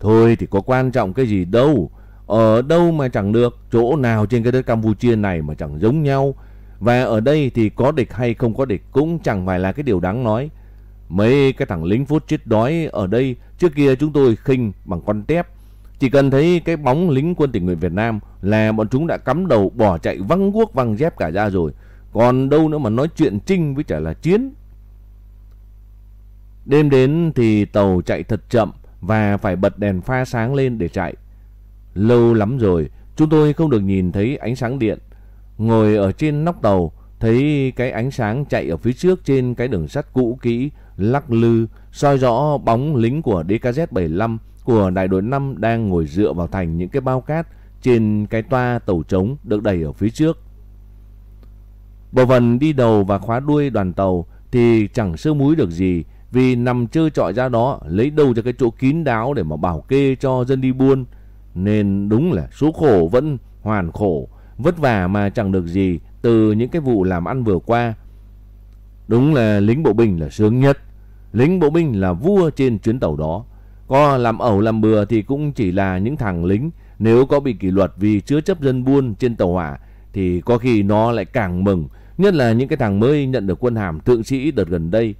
Thôi thì có quan trọng cái gì đâu, ở đâu mà chẳng được, chỗ nào trên cái đất Campuchia này mà chẳng giống nhau. Và ở đây thì có địch hay không có địch cũng chẳng phải là cái điều đáng nói. Mấy cái thằng lính phút chết đói ở đây trước kia chúng tôi khinh bằng con tép. Chỉ cần thấy cái bóng lính quân tình nguyện Việt Nam là bọn chúng đã cắm đầu bỏ chạy văng guốc văng dép cả ra rồi. Còn đâu nữa mà nói chuyện trinh với chả là chiến. Đêm đến thì tàu chạy thật chậm và phải bật đèn pha sáng lên để chạy. Lâu lắm rồi, chúng tôi không được nhìn thấy ánh sáng điện. Ngồi ở trên nóc tàu, thấy cái ánh sáng chạy ở phía trước trên cái đường sắt cũ kỹ, lắc lư, soi rõ bóng lính của DKZ-75 của đại đội 5 đang ngồi dựa vào thành những cái bao cát trên cái toa tàu trống được đẩy ở phía trước. Bộ vần đi đầu và khóa đuôi đoàn tàu thì chẳng sơ múi được gì vì nằm chơi trọi ra đó lấy đâu cho cái chỗ kín đáo để mà bảo kê cho dân đi buôn. Nên đúng là số khổ vẫn hoàn khổ, vất vả mà chẳng được gì từ những cái vụ làm ăn vừa qua. Đúng là lính bộ binh là sướng nhất. Lính bộ binh là vua trên chuyến tàu đó. Có làm ẩu làm bừa thì cũng chỉ là những thằng lính. Nếu có bị kỷ luật vì chứa chấp dân buôn trên tàu hỏa, thì có khi nó lại càng mừng. Nhất là những cái thằng mới nhận được quân hàm thượng sĩ đợt gần đây.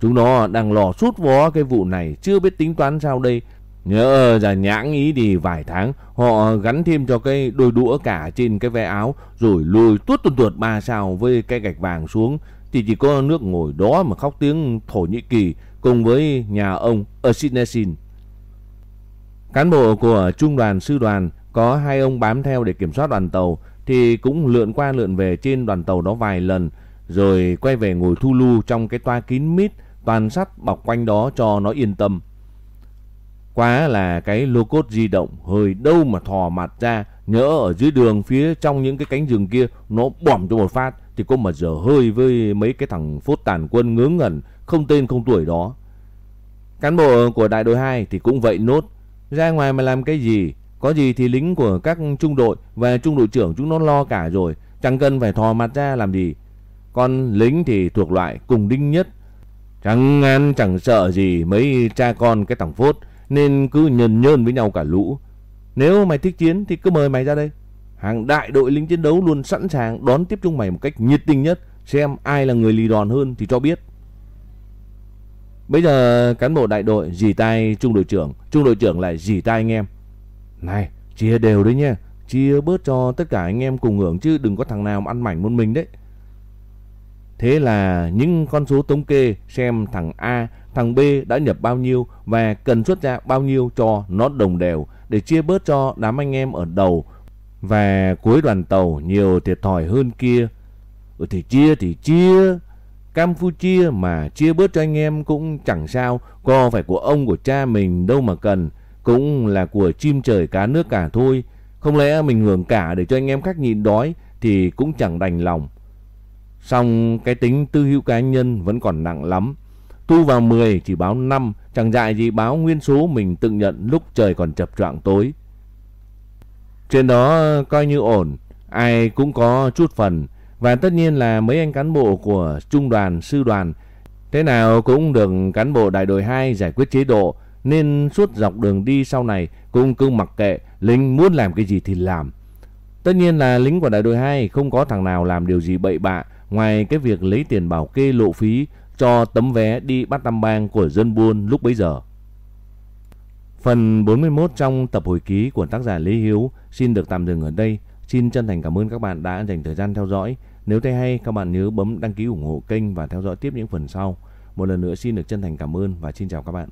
Chúng nó đang lò sút vó cái vụ này, chưa biết tính toán sao đây. Nhớ ra nhãng ý thì vài tháng, họ gắn thêm cho cái đôi đũa cả trên cái ve áo, rồi lùi tuốt tuột tuột ba sao với cái gạch vàng xuống thì chỉ có nước ngồi đó mà khóc tiếng Thổ Nhĩ Kỳ cùng với nhà ông Ersinesin. Cán bộ của trung đoàn sư đoàn có hai ông bám theo để kiểm soát đoàn tàu, thì cũng lượn qua lượn về trên đoàn tàu đó vài lần, rồi quay về ngồi thu lưu trong cái toa kín mít, toàn sắt bọc quanh đó cho nó yên tâm. Quá là cái lô cốt di động hơi đâu mà thò mặt ra, nhỡ ở dưới đường phía trong những cái cánh rừng kia nó bỏm cho một phát, thì có mà dở hơi với mấy cái thằng phốt tàn quân ngớ ngẩn, không tên không tuổi đó. Cán bộ của đại đội 2 thì cũng vậy nốt. Ra ngoài mà làm cái gì? Có gì thì lính của các trung đội và trung đội trưởng chúng nó lo cả rồi. Chẳng cần phải thò mặt ra làm gì. Con lính thì thuộc loại cùng đinh nhất. Chẳng ngán chẳng sợ gì mấy cha con cái thằng phốt. Nên cứ nhơn nhơn với nhau cả lũ. Nếu mày thích chiến thì cứ mời mày ra đây. Hàng đại đội lính chiến đấu luôn sẵn sàng đón tiếp chúng mày một cách nhiệt tình nhất. Xem ai là người lì đòn hơn thì cho biết. Bây giờ cán bộ đại đội dì tay trung đội trưởng, trung đội trưởng lại dì tay anh em. Này, chia đều đấy nha, chia bớt cho tất cả anh em cùng hưởng chứ đừng có thằng nào ăn mảnh một mình đấy. Thế là những con số thống kê xem thằng A, thằng B đã nhập bao nhiêu và cần xuất ra bao nhiêu cho nó đồng đều để chia bớt cho đám anh em ở đầu và cuối đoàn tàu nhiều thiệt thòi hơn kia. Ừ thì chia thì chia, Campuchia mà chia bớt cho anh em cũng chẳng sao, có phải của ông của cha mình đâu mà cần, cũng là của chim trời cá nước cả thôi. Không lẽ mình hưởng cả để cho anh em khác nhịn đói thì cũng chẳng đành lòng. Xong cái tính tư hữu cá nhân vẫn còn nặng lắm. Tu vào 10 chỉ báo 5, chẳng dại gì báo nguyên số mình tự nhận lúc trời còn chập choạng tối. Trên đó coi như ổn, ai cũng có chút phần. Và tất nhiên là mấy anh cán bộ của trung đoàn, sư đoàn, thế nào cũng được cán bộ đại đội 2 giải quyết chế độ, nên suốt dọc đường đi sau này cũng cứ mặc kệ lính muốn làm cái gì thì làm. Tất nhiên là lính của đại đội 2 không có thằng nào làm điều gì bậy bạ ngoài cái việc lấy tiền bảo kê lộ phí cho tấm vé đi bắt tam bang của dân buôn lúc bấy giờ. Phần 41 trong tập hồi ký của tác giả Lý Hiếu xin được tạm dừng ở đây. Xin chân thành cảm ơn các bạn đã dành thời gian theo dõi. Nếu thấy hay, các bạn nhớ bấm đăng ký ủng hộ kênh và theo dõi tiếp những phần sau. Một lần nữa xin được chân thành cảm ơn và xin chào các bạn.